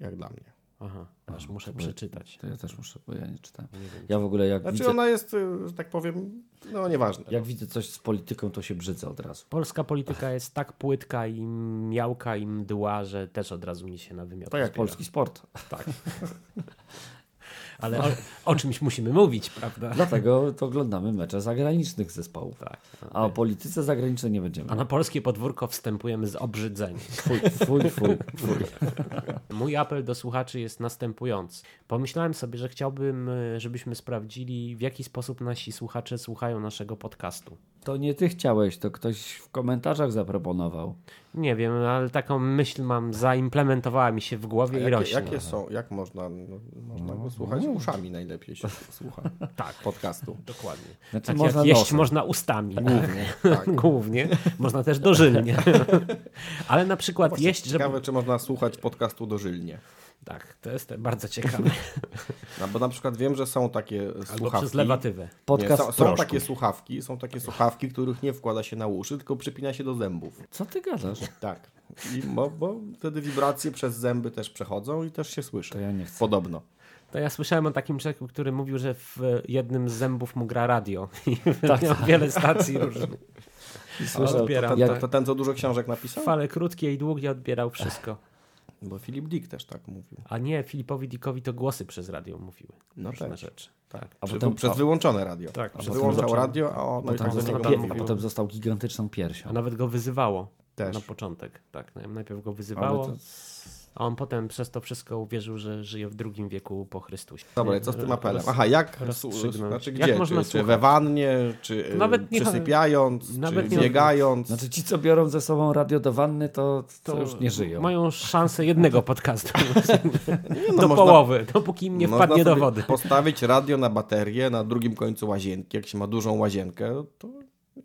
Jak dla mnie. Aha, aż muszę przeczytać. To ja też muszę, bo ja nie czytałem. Nie wiem. Ja w ogóle jak Znaczy widzę, ona jest, y, że tak powiem, no nieważne. jak widzę coś z polityką, to się brzydzę od razu. Polska polityka jest tak płytka i miałka i mdła, że też od razu mi się na wymiot To jak zbiera. polski sport. Tak. Ale o, o czymś musimy mówić, prawda? Dlatego to oglądamy mecze zagranicznych zespołów. Tak. A o polityce zagranicznej nie będziemy. A na polskie podwórko wstępujemy z obrzydzeniem. Fuj, fuj, fuj, fuj. Mój apel do słuchaczy jest następujący. Pomyślałem sobie, że chciałbym, y, żebyśmy sprawdzili, w jaki sposób nasi słuchacze słuchają naszego podcastu. To nie ty chciałeś, to ktoś w komentarzach zaproponował. Nie wiem, ale taką myśl mam, zaimplementowała mi się w A głowie i rośnie. jakie są, jak można, no, można go słuchać uszami najlepiej się słucha Tak, podcastu. dokładnie. Znaczy, Tak można jak jeść nosem. można ustami. Głównie, tak. Głównie. Można też dożylnie. Ale na przykład jeść, żeby... Ciekawe, czy można słuchać podcastu dożylnie. Tak, to jest bardzo ciekawe. No, bo na przykład wiem, że są takie Albo słuchawki. przez lewatywę. Nie, Podcast są, w są proszku. takie słuchawki, są takie słuchawki, których nie wkłada się na uszy, tylko przypina się do zębów. Co ty gadasz? Tak. I, bo, bo wtedy wibracje przez zęby też przechodzą i też się słyszy. To ja nie chcę. Podobno. To ja słyszałem o takim człowieku, który mówił, że w jednym z zębów mu gra radio. I Tak. miał wiele stacji różnych. Słyszał, odbieram. Ten, jak- to, to ten, co dużo książek napisał? Fale krótkie i długie odbierał wszystko. Bo Filip Dick też tak mówił. A nie, Filipowi Dickowi to głosy przez radio mówiły. No Różne rzeczy. Tak. A Przy, potem, przez a, wyłączone radio. Tak, Przez przez wyłączał radio, a on potem, został tak a potem został gigantyczną piersią. A nawet go wyzywało Też. na początek. Tak, najpierw go Ale wyzywało, to, a on potem przez to wszystko uwierzył, że żyje w drugim wieku po Chrystusie. Dobra, co z tym apelem? Aha, jak? Znaczy Jak gdzie? można czy, czy we wannie, czy To nawet nie- przysypiając, nawet czy nie- biegając? znaczy ci, co biorą ze sobą radio do wanny, to, to, już nie żyją. Mają szansę jednego podcastu. no, do można- połowy, dopóki im nie wpadnie do wody. postawić radio na baterię na drugim końcu łazienki. Jak się ma dużą łazienkę, to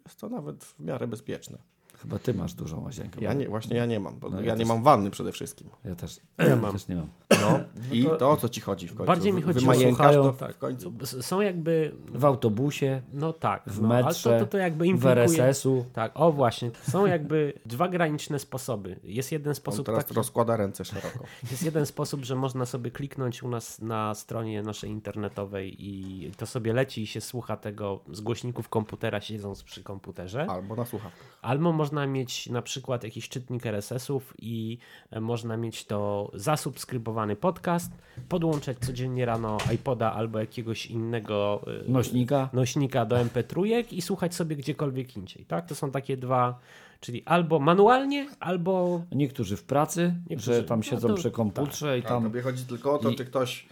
jest to nawet w miarę bezpieczne. Chyba ty masz dużą łazienkę. Ja nie, właśnie ja nie mam, bo No, ja, ja nie też- mam wanny przede wszystkim. Ja też, Ja mam. też nie mam. No, I to o co ci chodzi w końcu? Bardziej mi chodzi o Wymajękasz to słuchają, w końcu? S- Są jakby, W autobusie, no tak, w no, ale metrze, to, to, to jakby w. RSS-u. Tak, o właśnie, są jakby dwa graniczne sposoby. Jest jeden On sposób teraz taki, rozkłada ręce szeroko. jest jeden sposób, że można sobie kliknąć u nas na stronie naszej internetowej i to sobie leci i się słucha tego z głośników komputera siedząc przy komputerze. Albo na słuchawkach. Albo można mieć na przykład jakiś czytnik RSS-ów i e, można mieć to zasubskrybowany podcast, podłączać codziennie rano iPoda albo jakiegoś innego e, Nośnika. nośnika do MP3 i słuchać sobie gdziekolwiek indziej. Tak? To są takie dwa, czyli albo manualnie, albo Niektórzy w pracy, Niektórzy- że tam no siedzą to- przy komputerze i A tam tobie chodzi tylko o to, czy ktoś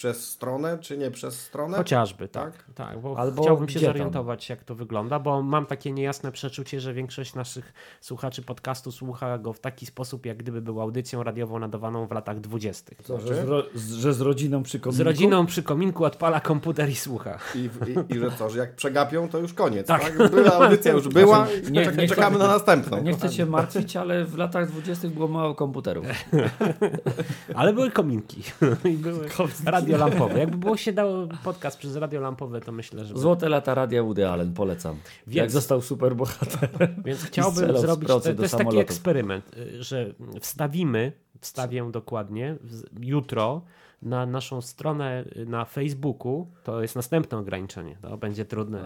przez stronę, czy nie przez stronę? chociażby, tak. Tak? tak. bo Albo chciałbym się gdzie tam? zorientować, jak to wygląda, bo mam takie niejasne przeczucie, że większość naszych słuchaczy podcastu słucha go w taki sposób, jak gdyby był audycją radiową nadawaną w latach dwudziestych. Co, że, z z, że z rodziną przy Z kominku? rodziną przy kominku odpala komputer i słucha. I, i, I że co, że jak przegapią, to już koniec, Tak. tak? Była audycja, już była, Znaczy, nie- czek- nie- czekamy na następną. Nie chcę cię martwić, ale w latach dwudziestych było mało komputerów. Ale były kominki i były radiolampowe. Jakby było się dało podcast przez radiolampowe, to myślę, że... Złote lata radia Woody Allen, polecam. Więc- Jak został superbohaterem. Więc I chciałbym zrobić, to, to jest taki eksperyment, że wstawimy, wstawię dokładnie, jutro na naszą stronę na Facebooku, to jest następne ograniczenie, to będzie trudne.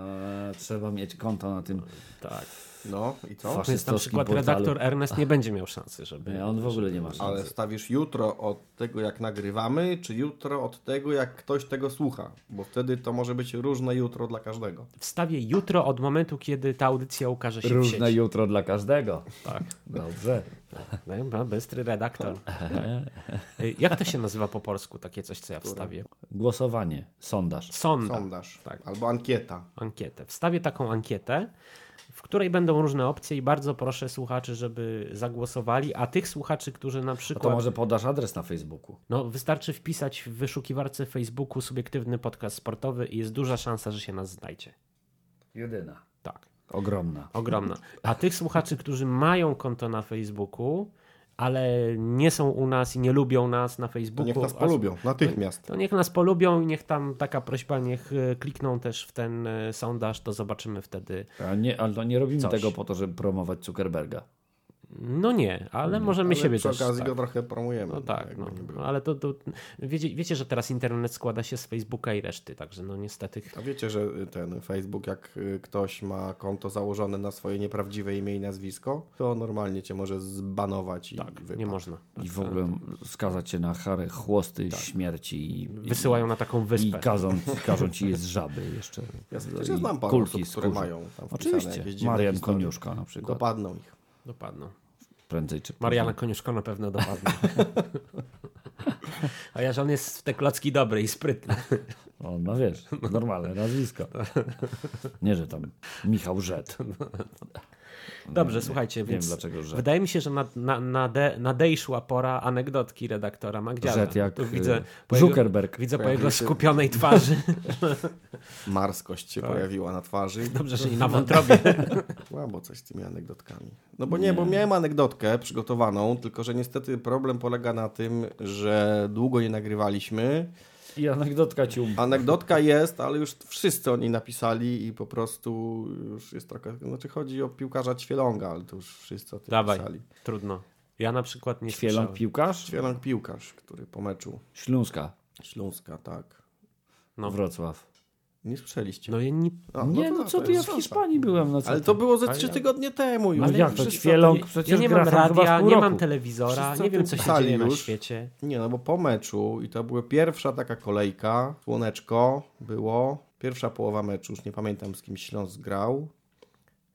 Trzeba mieć konto na tym. Tak. No i co? Więc na przykład portalu. redaktor Ernest nie będzie miał szansy, żeby... Nie, on w ogóle nie ma szans. Ale stawisz jutro od tego, jak nagrywamy, czy jutro od tego, jak ktoś tego słucha? Bo wtedy to może być różne jutro dla każdego. Wstawię jutro od momentu, kiedy ta audycja ukaże się w Różne sieci. jutro dla każdego. Tak. Dobrze. No, bystry redaktor. Jak to się nazywa po polsku, takie coś, co ja wstawię? Głosowanie, sondaż. Sonda. Sondaż Tak. albo ankieta. ankietę. Wstawię taką ankietę, w której będą różne opcje i bardzo proszę słuchaczy, żeby zagłosowali, a tych słuchaczy, którzy na No to przykład... może podasz adres na Facebooku. No, wystarczy wpisać w wyszukiwarce Facebooku subiektywny podcast sportowy i jest duża szansa, że się nas znajdzie. Jedyna. Tak, Ogromna. ogromna. A tych słuchaczy, którzy mają konto na Facebooku, ale nie są u nas i nie lubią nas na To Facebooku... niech nas polubią, natychmiast. To niech nas polubią i niech tam taka prośba, niech e, klikną też w ten e, sondaż, to zobaczymy wtedy. A nie, ale to nie robimy Coś. tego po to, żeby promować Zuckerberga. No nie, ale możemy Ale siebie przy też. okazji tak. go trochę promujemy. No tak, no, nie było. no, ale to, to wiecie, wiecie, że teraz internet składa się z Facebooka i reszty, także no niestety. A wiecie, że ten Facebook, jak y, ktoś ma konto założone na swoje nieprawdziwe imię i nazwisko, to normalnie cię może zbanować i Tak, wypad. nie można. I w ogóle skazać cię na charę chłosty śmierci. I, Wysyłają na taką i, i wyspę. każą, każą ci je z żaby jeszcze. Ja, ja znam parę kulki osób, które mają tam Oczywiście. Marian. Koniuszka na przykład. Dopadną ich. Dopadną. Prędzej czy później. Mariana Koniuszko na pewno dopadnie. A ja, że on jest w te klocki dobry i sprytny. O, no wiesz, normalne nazwisko. Nie, że tam Michał Żet. Dobrze, słuchajcie, Wiem więc dlaczego Żet. wydaje mi się, że nad, na, nade, nadejszła pora anegdotki redaktora Magdziara. Żet jak Tu widzę y, po jego, Zuckerberg. widzę po jego się- skupionej twarzy. Marskość się pojawiła na twarzy. Dobrze, że nie na wątrobie. Słabo coś z tymi anegdotkami. No bo nie, bo miałem anegdotkę przygotowaną, tylko że niestety problem polega na tym, że długo nie nagrywaliśmy. I anegdotka ci um... Anegdotka jest, ale już wszyscy o niej napisali i po prostu już jest trochę... Znaczy chodzi o piłkarza Ćwieląga, ale to już wszyscy o tym Dawaj, pisali. trudno. Ja na przykład nie Świeląg słyszałem. piłkarz? Ćwieląg piłkarz, który po meczu Śląska. Śląska, tak. No. Wrocław. Nie słyszeliście? No ja nie... A, nie, no tak, co to ty, ja w. Hiszpanii byłem. No co Ale to było ze trzy ja- tygodnie temu już. Ale jak to o Przecież Ja nie mam radia, nie mam telewizora, Wszyscy nie wiem co się dzieje na już. świecie. tym- Nie, no bo po meczu i to była pierwsza taka kolejka, słoneczko było, pierwsza połowa meczu, już nie pamiętam z kim Śląsk grał.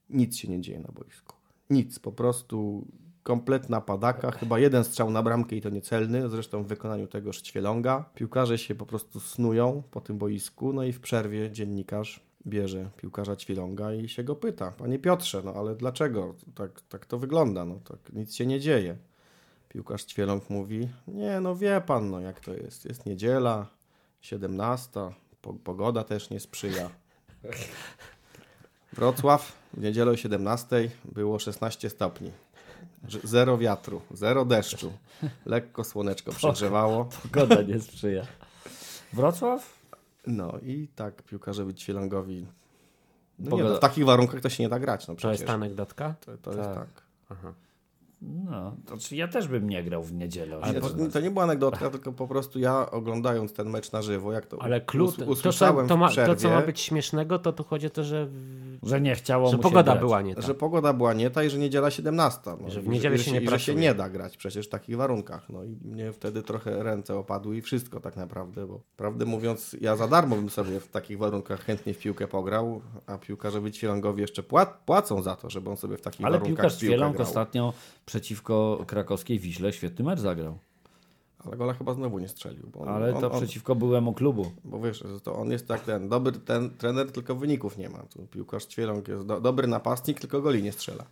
Nic się nie dzieje na boisku. Nic, po prostu kompletna padaka, chyba jeden strzał na bramkę i to niecelny, zresztą w wykonaniu tegoż Ćwieląga. Piłkarze się po prostu snują po tym boisku, no i w przerwie dziennikarz bierze piłkarza Ćwieląga i się go pyta, panie Piotrze, no ale dlaczego tak, tak to wygląda, no tak nic się nie dzieje. Piłkarz Ćwieląg mówi, nie no wie pan, no jak to jest, jest niedziela, 17, po, pogoda też nie sprzyja. Wrocław w niedzielę o 17 było 16 stopni. Zero wiatru, zero deszczu. Lekko słoneczko przegrzewało. Pogoda nie sprzyja. Wrocław? No i tak piłkarze Świelangowi. No nie, no, w takich warunkach to się nie da grać. No To jest przecież. anegdotka? To, to jest tak. No, to czy ja też bym nie grał w niedzielę. o Nie, 17. to, to nie była anegdotka, tylko po prostu ja oglądając ten mecz na żywo, jak to Ale klucz, to, usłyszałem to, ma, przerwie, to, co ma być śmiesznego, to tu chodzi o to, że, Że nie chciało że pogoda grać. była nie ta. że pogoda była nie ta i że niedziela 17. No, Że w niedzielę i się nie i że się pracuje. nie da grać przecież w takich warunkach. No i mnie wtedy trochę ręce opadły i wszystko tak naprawdę, bo prawdę mówiąc, ja za darmo bym sobie w takich warunkach chętnie w piłkę pograł, a piłkarze Wyćwielangowi jeszcze pła- płacą za to, żeby on sobie w takich Ale warunkach piłkarz piłkę grał. ostatnio przeciwko krakowskiej Wiśle świetny mecz zagrał. Ale gola chyba znowu nie strzelił. Bo on, Ale to on, przeciwko byłemu klubu. Bo wiesz, że to on jest tak ten dobry ten trener, tylko wyników nie ma. Tu piłkarz Ćwieląg jest do, dobry napastnik, tylko goli nie strzela.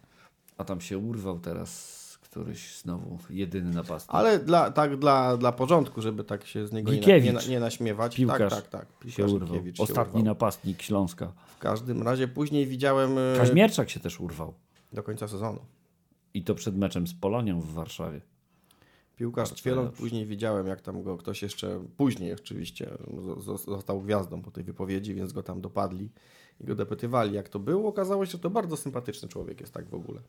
A tam się urwał teraz któryś znowu jedyny napastnik. Ale dla, tak dla, dla porządku, żeby tak się z niego nie, nie, nie naśmiewać. Piłkarz tak, tak, tak. się urwał. Gikiewicz Ostatni urwał. napastnik Śląska. W każdym razie później widziałem e, Kaźmierczak się też urwał. do końca sezonu. I to przed meczem z Polonią w Warszawie. Piłkarz dobrze. później widziałem, jak tam go ktoś jeszcze, później oczywiście, zo- zo- został gwiazdą po tej wypowiedzi, więc go tam dopadli i go dopytywali, jak to było. Okazało się, że to bardzo sympatyczny człowiek jest tak w ogóle.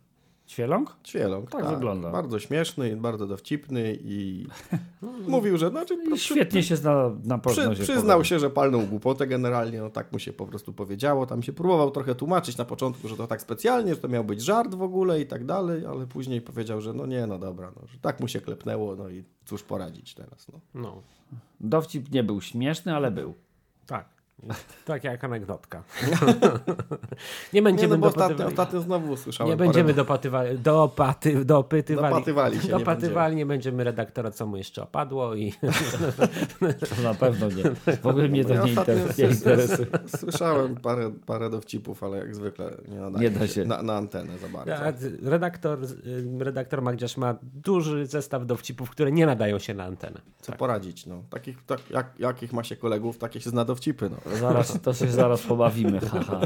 Ćwieląg? Ćwieląg, Tak wygląda. Bardzo śmieszny, bardzo dowcipny i mówił, że znaczy, I świetnie się zna na przy, prognozie. przyznał pogody. się, że palnął głupotę generalnie, no tak mu się po prostu powiedziało. Tam się próbował trochę tłumaczyć na początku, że to tak specjalnie, że to miał być żart w ogóle i tak dalej, ale później powiedział, że no nie, no dobra, no, że tak mu się klepnęło, no i cóż poradzić teraz. No. No, Dowcip nie był śmieszny, ale był. tak. Tak jak anegdotka. nie Nie, będziemy no bo ostatnio, dopatywali. ostatnio znowu usłyszałem Nie będziemy dopatywali, dopaty, dopytywali, Dopatywali się, nie dopatywali nie, będziemy redaktora, co mu jeszcze opadło i To na pewno nie. W ogóle mnie to nie, nie interesuje. Słyszałem parę, parę dowcipów, ale jak zwykle nie nadaje Nie da się. Na, na antenę za bardzo. Redaktor, y, redaktor Magdziarz ma duży zestaw dowcipów, które nie nadają się na antenę. Co poradzić, no. Takich, tak, jak, jakich ma się kolegów, takie się zna dowcipy, no. Zaraz, to się zaraz pobawimy. Haha.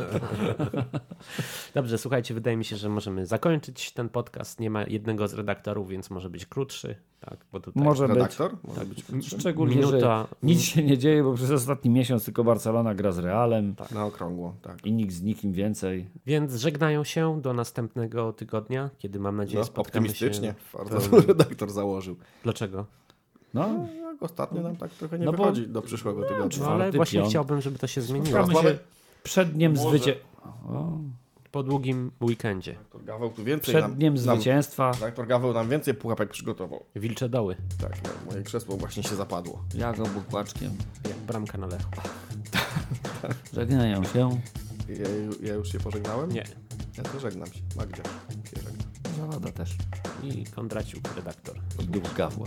Dobrze, słuchajcie, wydaje mi się, że możemy zakończyć ten podcast. Nie ma jednego z redaktorów, więc może być krótszy. Tak, bo tutaj Może być. Redaktor? Może być Szczególnie, Minuta. że nic się nie dzieje, bo przez ostatni miesiąc tylko Barcelona gra z Realem na okrągło, tak. i nikt z nikim więcej. Więc żegnają się do następnego tygodnia, kiedy mam nadzieję No, spotkamy optymistycznie. się. Bardzo redaktor założył. Dlaczego? No, Jak ostatnio nam tak trochę nie No bo- wychodzi do przyszłego tygodnia. No, ale właśnie piąty. chciałbym, żeby to się zmieniło. spotkamy się przed dniem zwycięstwa. Po długim weekendzie. Gaweł tu więcej Przed nam, dniem nam, zwycięstwa. Redaktor Gaweł nam więcej pułapek przygotował. Wilcze doły, Tak, no, moje krzesło właśnie się zapadło. Ja go bukłaczkiem. jak bramka na lechu. Żegnają się. Ja, ja już się pożegnałem? Nie. Ja to żegnam się. Magdzie. Się żegnam. Zawada też. I Kondraciuk, redaktor. I gawła.